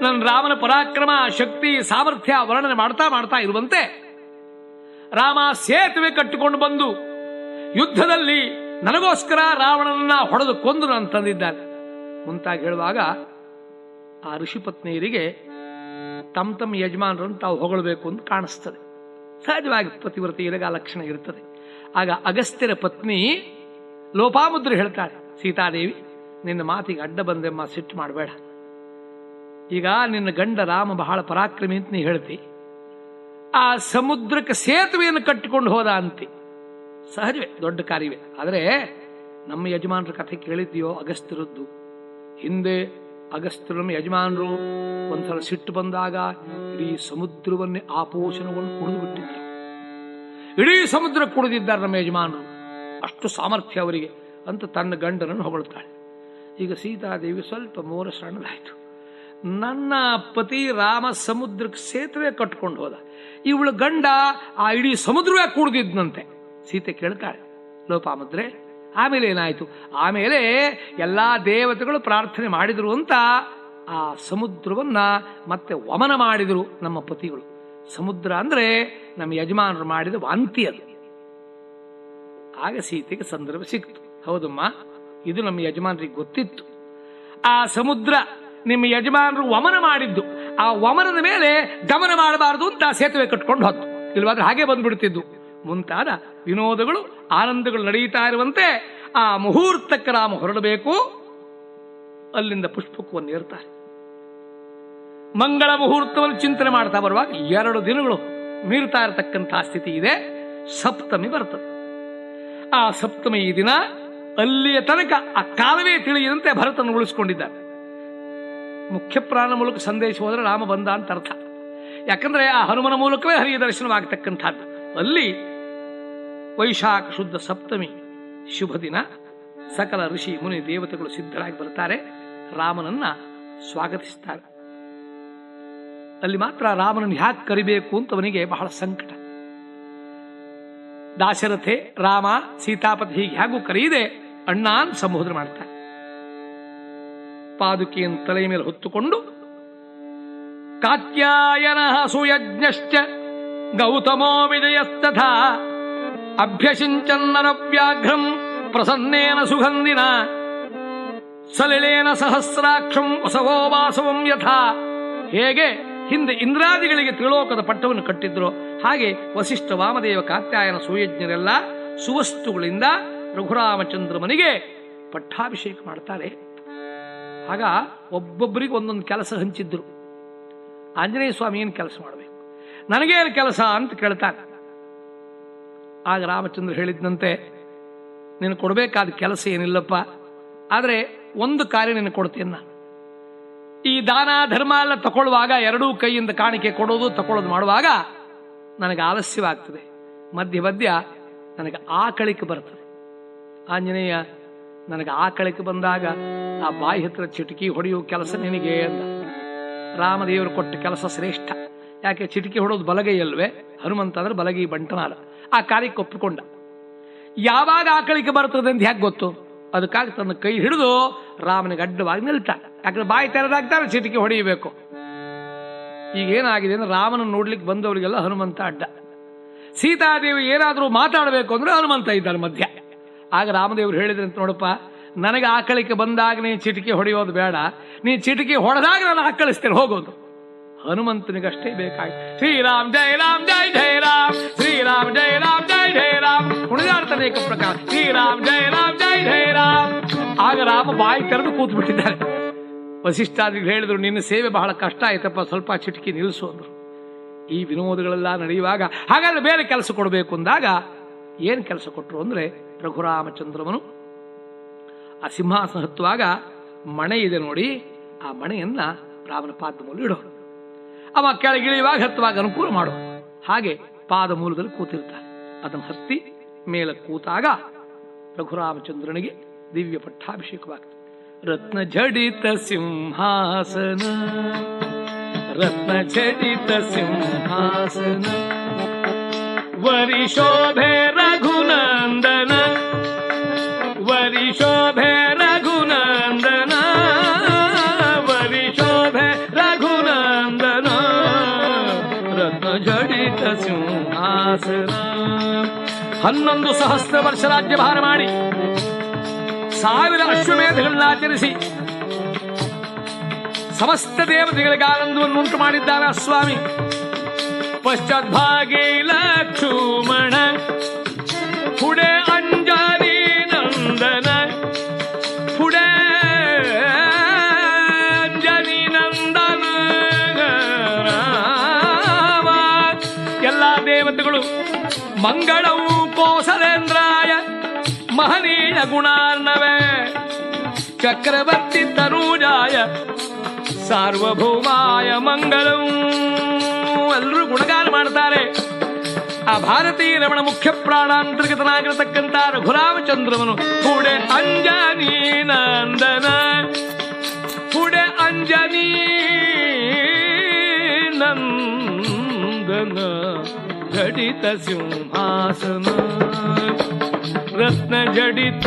ನನ್ನ ರಾಮನ ಪರಾಕ್ರಮ, ಶಕ್ತಿ, ಸಾಮರ್ಥ್ಯ ವರ್ಣನೆ ಮಾಡ್ತಾ ಮಾಡ್ತಾ ಇರುವಂತೆ ರಾಮ ಸೇತುವೆ ಕಟ್ಟಿಕೊಂಡು ಬಂದು ಯುದ್ಧದಲ್ಲಿ ನನಗೋಸ್ಕರ ರಾವಣನನ್ನ ಹೊಡೆದು ಕೊಂದು ನಾನು ತಂದಿದ್ದಾನೆ. ಮುಂತಾಗಿ ಹೇಳುವಾಗ ಆ ಋಷಿಪತ್ನಿಯರಿಗೆ ತಮ್ಮ ತಮ್ಮ ಯಜಮಾನರನ್ನು ತಾವು ಹೊಗಳಬೇಕು ಅಂತ ಕಾಣಿಸ್ತದೆ. ಸಹಜವಾಗಿ ಪತಿವ್ರತೆಯರಿಗೆ ಆ ಲಕ್ಷಣ ಇರ್ತದೆ. ಆಗ ಅಗಸ್ತ್ಯರ ಪತ್ನಿ ಲೋಪಾಮುದ್ರೆ ಹೇಳ್ತಾಳೆ, ಸೀತಾದೇವಿ, ನಿನ್ನ ಮಾತಿಗೆ ಅಡ್ಡ ಬಂದೆಮ್ಮ, ಸಿಟ್ಟು ಮಾಡಬೇಡ. ಈಗ ನಿನ್ನ ಗಂಡ ರಾಮ ಬಹಳ ಪರಾಕ್ರಮಿ ಅಂತ ನೀ ಹೇಳ್ತಿ. ಆ ಸಮುದ್ರಕ್ಕೆ ಸೇತುವೆಯನ್ನು ಕಟ್ಟಿಕೊಂಡು ಹೋದ ಅಂತಿ. ಸಹಜವೇ, ದೊಡ್ಡ ಕಾರ್ಯವೇ. ಆದರೆ ನಮ್ಮ ಯಜಮಾನರ ಕಥೆ ಕೇಳಿದ್ಯೋ ಅಗಸ್ತ್ಯರದ್ದು. ಹಿಂದೆ ಅಗಸ್ತ್ಯರ ನಮ್ಮ ಯಜಮಾನರು ಒಂದ್ಸಲ ಸಿಟ್ಟು ಬಂದಾಗ ಇಡೀ ಸಮುದ್ರವನ್ನೇ ಆಪೋಷಣವನ್ನು ಕುಡಿದು ಬಿಟ್ಟಿದ್ರು. ಇಡೀ ಸಮುದ್ರ ಕುಡಿದಿದ್ದಾರೆ ನಮ್ಮ ಯಜಮಾನರು. ಅಷ್ಟು ಸಾಮರ್ಥ್ಯ ಅವರಿಗೆ ಅಂತ ತನ್ನ ಗಂಡನನ್ನು ಹೊಗಳ್ತಾಳೆ. ಈಗ ಸೀತಾದೇವಿ ಸ್ವಲ್ಪ ಮೋರ ಸಣ್ಣದಾಯಿತು ನನ್ನ ಪತಿ ರಾಮ ಸಮುದ್ರಕ್ಕೆ ಸೇತುವೆ ಕಟ್ಕೊಂಡು ಹೋದ. ಇವಳು ಗಂಡ ಆ ಇಡೀ ಸಮುದ್ರವೇ ಕುಡ್ದಿದ್ನಂತೆ. ಸೀತೆ ಕೇಳ್ತಾಳೆ, ಲೋಪಾಮುದ್ರೆ ಆಮೇಲೆ ಏನಾಯ್ತು? ಆಮೇಲೆ ಎಲ್ಲಾ ದೇವತೆಗಳು ಪ್ರಾರ್ಥನೆ ಮಾಡಿದರು ಅಂತ ಆ ಸಮುದ್ರವನ್ನ ಮತ್ತೆ ವಮನ ಮಾಡಿದರು ನಮ್ಮ ಪತಿಗಳು. ಸಮುದ್ರ ಅಂದ್ರೆ ನಮ್ಮ ಯಜಮಾನರು ಮಾಡಿದ ವಾಂತಿ ಅದು. ಆಗ ಸೀತೆಗೆ ಸಂದರ್ಭ ಸಿಕ್ತು. ಹೌದಮ್ಮ? ಇದು ನಮ್ಮ ಯಜಮಾನರಿಗೆ ಗೊತ್ತಿತ್ತು. ಆ ಸಮುದ್ರ ನಿಮ್ಮ ಯಜಮಾನರು ವಮನ ಮಾಡಿದ್ದು. ಆ ವಮನದ ಮೇಲೆ ಗಮನ ಮಾಡಬಾರದು ಅಂತ ಸೇತುವೆ ಕಟ್ಕೊಂಡು ಹೋದ್ದು ಇಲ್ವಾದ್ರೆ ಹಾಗೆ ಬಂದ್ಬಿಡ್ತಿದ್ದು. ಮುಂತಾದ ವಿನೋದಗಳು, ಆನಂದಗಳು ನಡೆಯುತ್ತಾ ಇರುವಂತೆ ಆ ಮುಹೂರ್ತಕ್ಕೆ ರಾಮ ಹೊರಡಬೇಕು. ಅಲ್ಲಿಂದ ಪುಷ್ಪಕವನ್ನು ಏರ್ತಾರೆ ಮಂಗಳ ಮುಹೂರ್ತವನ್ನು ಚಿಂತನೆ ಮಾಡ್ತಾ ಬರುವಾಗ ಎರಡು ದಿನಗಳು ಮೀರ್ತಾ ಇರತಕ್ಕಂತಹ ಸ್ಥಿತಿ ಇದೆ. ಸಪ್ತಮಿ ಬರ್ತದೆ. ಆ ಸಪ್ತಮಿ ಈ ದಿನ ಅಲ್ಲಿಯ ತನಕ ಆ ಕಾಲವೇ ತಿಳಿಯದಂತೆ ಭರತನ ಉಳಿಸಿಕೊಂಡಿದ್ದಾರೆ ಮುಖ್ಯ ಪ್ರಾಣ ಮೂಲಕ ಸಂದೇಶ ಹೋದರೆ ರಾಮ ಬಂದ ಅಂತ ಅರ್ಥ. ಯಾಕಂದ್ರೆ ಆ ಹನುಮನ ಮೂಲಕವೇ ಹರಿಯ ದರ್ಶನವಾಗತಕ್ಕಂಥದ್ದು. ಅಲ್ಲಿ ವೈಶಾಖ ಶುದ್ಧ ಸಪ್ತಮಿ ಶುಭ ದಿನ. ಸಕಲ ಋಷಿ ಮುನಿ ದೇವತೆಗಳು ಸಿದ್ಧರಾಗಿ ಬರ್ತಾರೆ ರಾಮನನ್ನ ಸ್ವಾಗತಿಸ್ತಾರೆ. ಅಲ್ಲಿ ಮಾತ್ರ ರಾಮನನ್ನು ಹ್ಯಾಕ್ ಕರಿಬೇಕು ಅಂತ ಅವನಿಗೆ ಬಹಳ ಸಂಕಟ. ದಾಶರಥೆ, ರಾಮ, ಸೀತಾಪತಿ ಹೀಗೆ ಹೇಗೂ ಕರೆಯದೆ ಅಣ್ಣ ಅಂತ ಸಂಬೋಧನೆ ಮಾಡ್ತಾರೆ. ಪಾದುಕೆಯನ್ನು ತಲೆಯ ಮೇಲೆ ಹೊತ್ತುಕೊಂಡು, ಕಾತ್ಯಾಯನ ಸುಯಜ್ಞಶ್ಚ ಗೌತಮೋ ವಿಜಯಸ್ತಥಾ ಅಭ್ಯಸಿಂಚನ್ನರ ವ್ಯಾಘ್ರಂ ಪ್ರಸನ್ನೇನ ಸುಗಂಧಿನ ಸಲಿಳೇನ ಸಹಸ್ರಾಕ್ಷಂ ವಸವೋ ವಾಸವಂ ಯಥಾ ಹೇಗೆ? ಹಿಂದೆ ಇಂದ್ರಾದಿಗಳಿಗೆ ತ್ರಿಲೋಕದ ಪಟ್ಟವನ್ನು ಕಟ್ಟಿದ್ರು. ಹಾಗೆ ವಸಿಷ್ಠ ವಾಮದೇವ ಕಾತ್ಯಾಯನ ಸುಯಜ್ಞರೆಲ್ಲ ಸುವಸ್ತುಗಳಿಂದ ರಘುರಾಮಚಂದ್ರಮನಿಗೆ ಪಟ್ಟಾಭಿಷೇಕ ಮಾಡ್ತಾರೆ. ಆಗ ಒಬ್ಬೊಬ್ಬರಿಗೆ ಒಂದೊಂದು ಕೆಲಸ ಹಂಚಿದ್ರು. ಆಂಜನೇಯ ಸ್ವಾಮಿ ಏನು ಕೆಲಸ ಮಾಡಬೇಕು? ನನಗೇನು ಕೆಲಸ ಅಂತ ಕೇಳ್ತಾನೆ. ಆಗ ರಾಮಚಂದ್ರ ಹೇಳಿದ್ದಂತೆ ನೀನು ಕೊಡಬೇಕಾದ ಕೆಲಸ ಏನಿಲ್ಲಪ್ಪ, ಆದರೆ ಒಂದು ಕಾರ್ಯ ನಿನಗೆ ಕೊಡ್ತೀನಿ ನಾನು. ಈ ದಾನ ಧರ್ಮ ಎಲ್ಲ ತಗೊಳ್ಳುವಾಗ ಎರಡೂ ಕೈಯಿಂದ ಕಾಣಿಕೆ ಕೊಡೋದು, ತಗೊಳ್ಳೋದು ಮಾಡುವಾಗ ನನಗೆ ಆಲಸ್ಯವಾಗ್ತದೆ. ಮಧ್ಯ ಮಧ್ಯ ನನಗೆ ಆಕಳಿಕೆ ಬರ್ತದೆ. ಆಂಜನೇಯ, ನನಗೆ ಆಕಳಿಕೆ ಬಂದಾಗ ಆ ಬಾಯಿ ಹತ್ರ ಚಿಟಕಿ ಹೊಡೆಯುವ ಕೆಲಸ ನಿನಗೆ ಅಂದ. ರಾಮದೇವರು ಕೊಟ್ಟ ಕೆಲಸ ಶ್ರೇಷ್ಠ. ಯಾಕೆ ಚಿಟಕಿ ಹೊಡೋದು ಬಲಗೈಯಲ್ವೇ ಹನುಮಂತ ಅಂದ್ರೆ ಬಲಗೈ ಬಂಟನಾಲ ಆ ಕಾರ್ಯಕ್ಕೆ ಒಪ್ಪಿಕೊಂಡ ಯಾವಾಗ ಆಕಳಿಕೆ ಬರ್ತದೆ ಅಂತ ಯಾಕೆ ಗೊತ್ತು? ಅದಕ್ಕಾಗಿ ತನ್ನ ಕೈ ಹಿಡಿದು ರಾಮನಿಗೆ ಅಡ್ಡವಾಗಿ ನಿಲ್ತ. ಯಾಕಂದ್ರೆ ಬಾಯಿ ತೆರೆದಾಗ್ತಾರೆ ಚಿಟಿಕೆ ಹೊಡೆಯಬೇಕು. ಈಗ ಏನಾಗಿದೆ ಅಂದ್ರೆ ರಾಮನ ನೋಡ್ಲಿಕ್ಕೆ ಬಂದವರಿಗೆಲ್ಲ ಹನುಮಂತ ಅಡ್ಡ. ಸೀತಾದೇವಿ ಏನಾದರೂ ಮಾತಾಡಬೇಕು ಅಂದ್ರೆ ಹನುಮಂತ ಇದ್ದಾರೆ ಮಧ್ಯ. ಆಗ ರಾಮದೇವರು ಹೇಳಿದ್ರೆ ಅಂತ ನೋಡಪ್ಪ, ನನಗೆ ಆಕಳಿಕೆ ಬಂದಾಗ ನೀನು ಚಿಟಿಕೆ ಹೊಡೆಯೋದು ಬೇಡ. ನೀ ಚಿಟಿಕೆ ಹೊಡೆದಾಗ ನಾನು ಆಕಳಿಸ್ತೇನೆ, ಹೋಗೋದು. ಹನುಮಂತನಿಗಷ್ಟೇ ಬೇಕಾಯ್ತು. ಶ್ರೀರಾಮ್ ಜಯ ರಾಮ್ ಜಯ ಜಯ ರಾಮ್. ಶ್ರೀರಾಮ್ ಜಯ ರಾಮ್ ಜಯ ಜಯ ರಾಮ್. ಕುಣಿದಾಡ್ತಾನೆ ಪ್ರಕಾರ ಶ್ರೀರಾಮ್ ಜಯ ರಾಮ್ ಜಯ ಜಯ ರಾಮ್. ಆಗ ರಾಮ ಬಾಯಿ ತೆರೆದು ಕೂತು ಬಿಟ್ಟಿದ್ದಾರೆ. ವಸಿಷ್ಠಾದ್ರಿಗೆ ಹೇಳಿದ್ರು, ನಿನ್ನ ಸೇವೆ ಬಹಳ ಕಷ್ಟ ಆಯ್ತಪ್ಪ, ಸ್ವಲ್ಪ ಚಿಟಕಿ ನಿಲ್ಲಿಸು ಅಂದ್ರು. ಈ ವಿನೋದಗಳೆಲ್ಲ ನಡೆಯುವಾಗ, ಹಾಗಾದ್ರೆ ಬೇರೆ ಕೆಲಸ ಕೊಡಬೇಕು ಅಂದಾಗ, ಏನ್ ಕೆಲಸ ಕೊಟ್ಟರು ಅಂದ್ರೆ, ರಘುರಾಮಚಂದ್ರವನು ಆ ಸಿಂಹಾಸನ ಹತ್ತುವಾಗ ಮಣೆ ಇದೆ ನೋಡಿ, ಆ ಮಣೆಯನ್ನ ರಾಮನ ಪಾದ ಮೂಲ ಇಡೋ ಅವ ಕೆಳಗಿಳಿಯುವಾಗ ಹತ್ತುವಾಗ ಅನುಕೂಲ ಮಾಡು ಹಾಗೆ ಪಾದ ಮೂಲದಲ್ಲಿ ಕೂತಿರ್ತಾನೆ ಅದನ್ನು ಹತ್ತಿ ಮೇಲೆ ಕೂತಾಗ ರಘುರಾಮಚಂದ್ರನಿಗೆ ದಿವ್ಯ ಪಟ್ಟಾಭಿಷೇಕವಾಗ್ತದೆ. ರತ್ನ ಜಡಿತ ಸಿಂಹಾಸನ, ರತ್ನ ಜಡಿತ ಸಿಂಹಾಸನ ವರಿಶೋಭೆ ರಘುನಂದನ ಸಿಂಹಾಸನ ಹನ್ನೊಂದು ಸಹಸ್ರ ವರ್ಷ ರಾಜ್ಯಭಾರ ಮಾಡಿ ಸಾವಿರ ಅಶ್ವಮೇಧಗಳನ್ನ ಆಚರಿಸಿ ಸಮಸ್ತ ದೇವತೆಗಳಿಗೆ ಆನಂದವನ್ನು ಉಂಟು ಮಾಡಿದ್ದಾನೆ ಸ್ವಾಮಿ. ಪಶ್ಚಾತ್ ಭಾಗೇ ಲಕ್ಷ್ಮಣ. ಪುಡೆ ಗುಣಾರ್ಣವೇ. ಚಕ್ರವರ್ತಿ ತರುಜಾಯ, ಸಾರ್ವಭೌಮಾಯ ಮಂಗಳಂ. ಎಲ್ಲರೂ ಗುಣಗಾನ ಮಾಡ್ತಾರೆ. ಆ ಭಾರತೀಯ ರಮಣ ಮುಖ್ಯ ಪ್ರಾಣಾಂತರ್ಗತನಾಗಿರತಕ್ಕಂಥ ರಘುರಾಮಚಂದ್ರವನು ಕೂಡೆ ಅಂಜನಿ ನಂದನ ಕೂಡೆ ಅಂಜನಿ ನಂದನ ಘಟಿತ ಸಿಂಹಾಸನ. ರತ್ನ ಜಡಿತ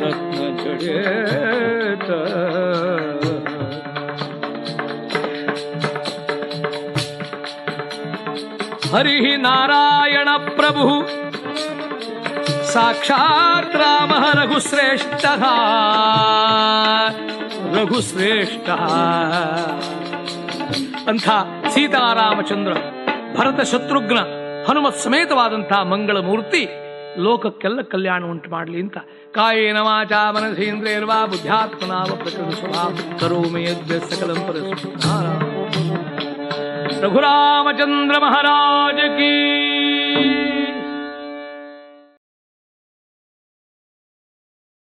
ರತ್ನ ಜಡಿತ ಹರಿ ನಾರಾಯಣ ಪ್ರಭು ಸಾಕ್ಷಾತ್ ರಾಮ ರಘುಶ್ರೇಷ್ಠ ರಘುಶ್ರೇಷ್ಠ ಅಂಥ ಸೀತಾರಾಮಚಂದ್ರ ಭರತ ಶತ್ರುಘ್ನ ಹನುಮತ್ ಸಮೇತವಾದಂತಹ ಮಂಗಳ ಮೂರ್ತಿ ಲೋಕಕ್ಕೆಲ್ಲ ಕಲ್ಯಾಣ ಉಂಟು ಮಾಡಲಿ ಅಂತ. ಕಾಯೇನ ವಾಚ ಮನಸೇಂದ್ರೇರ್ವಾ ಬುದ್ಧಾತ್ಮನಾವ ಪ್ರಕೃತಿ ಸ್ವಭಾವ ಕರೋಮಿ ಸಕಲಂ ಪರಸ್ಪರ ರಘುರಾಮಚಂದ್ರ ಮಹಾರಾಜ ಕೀ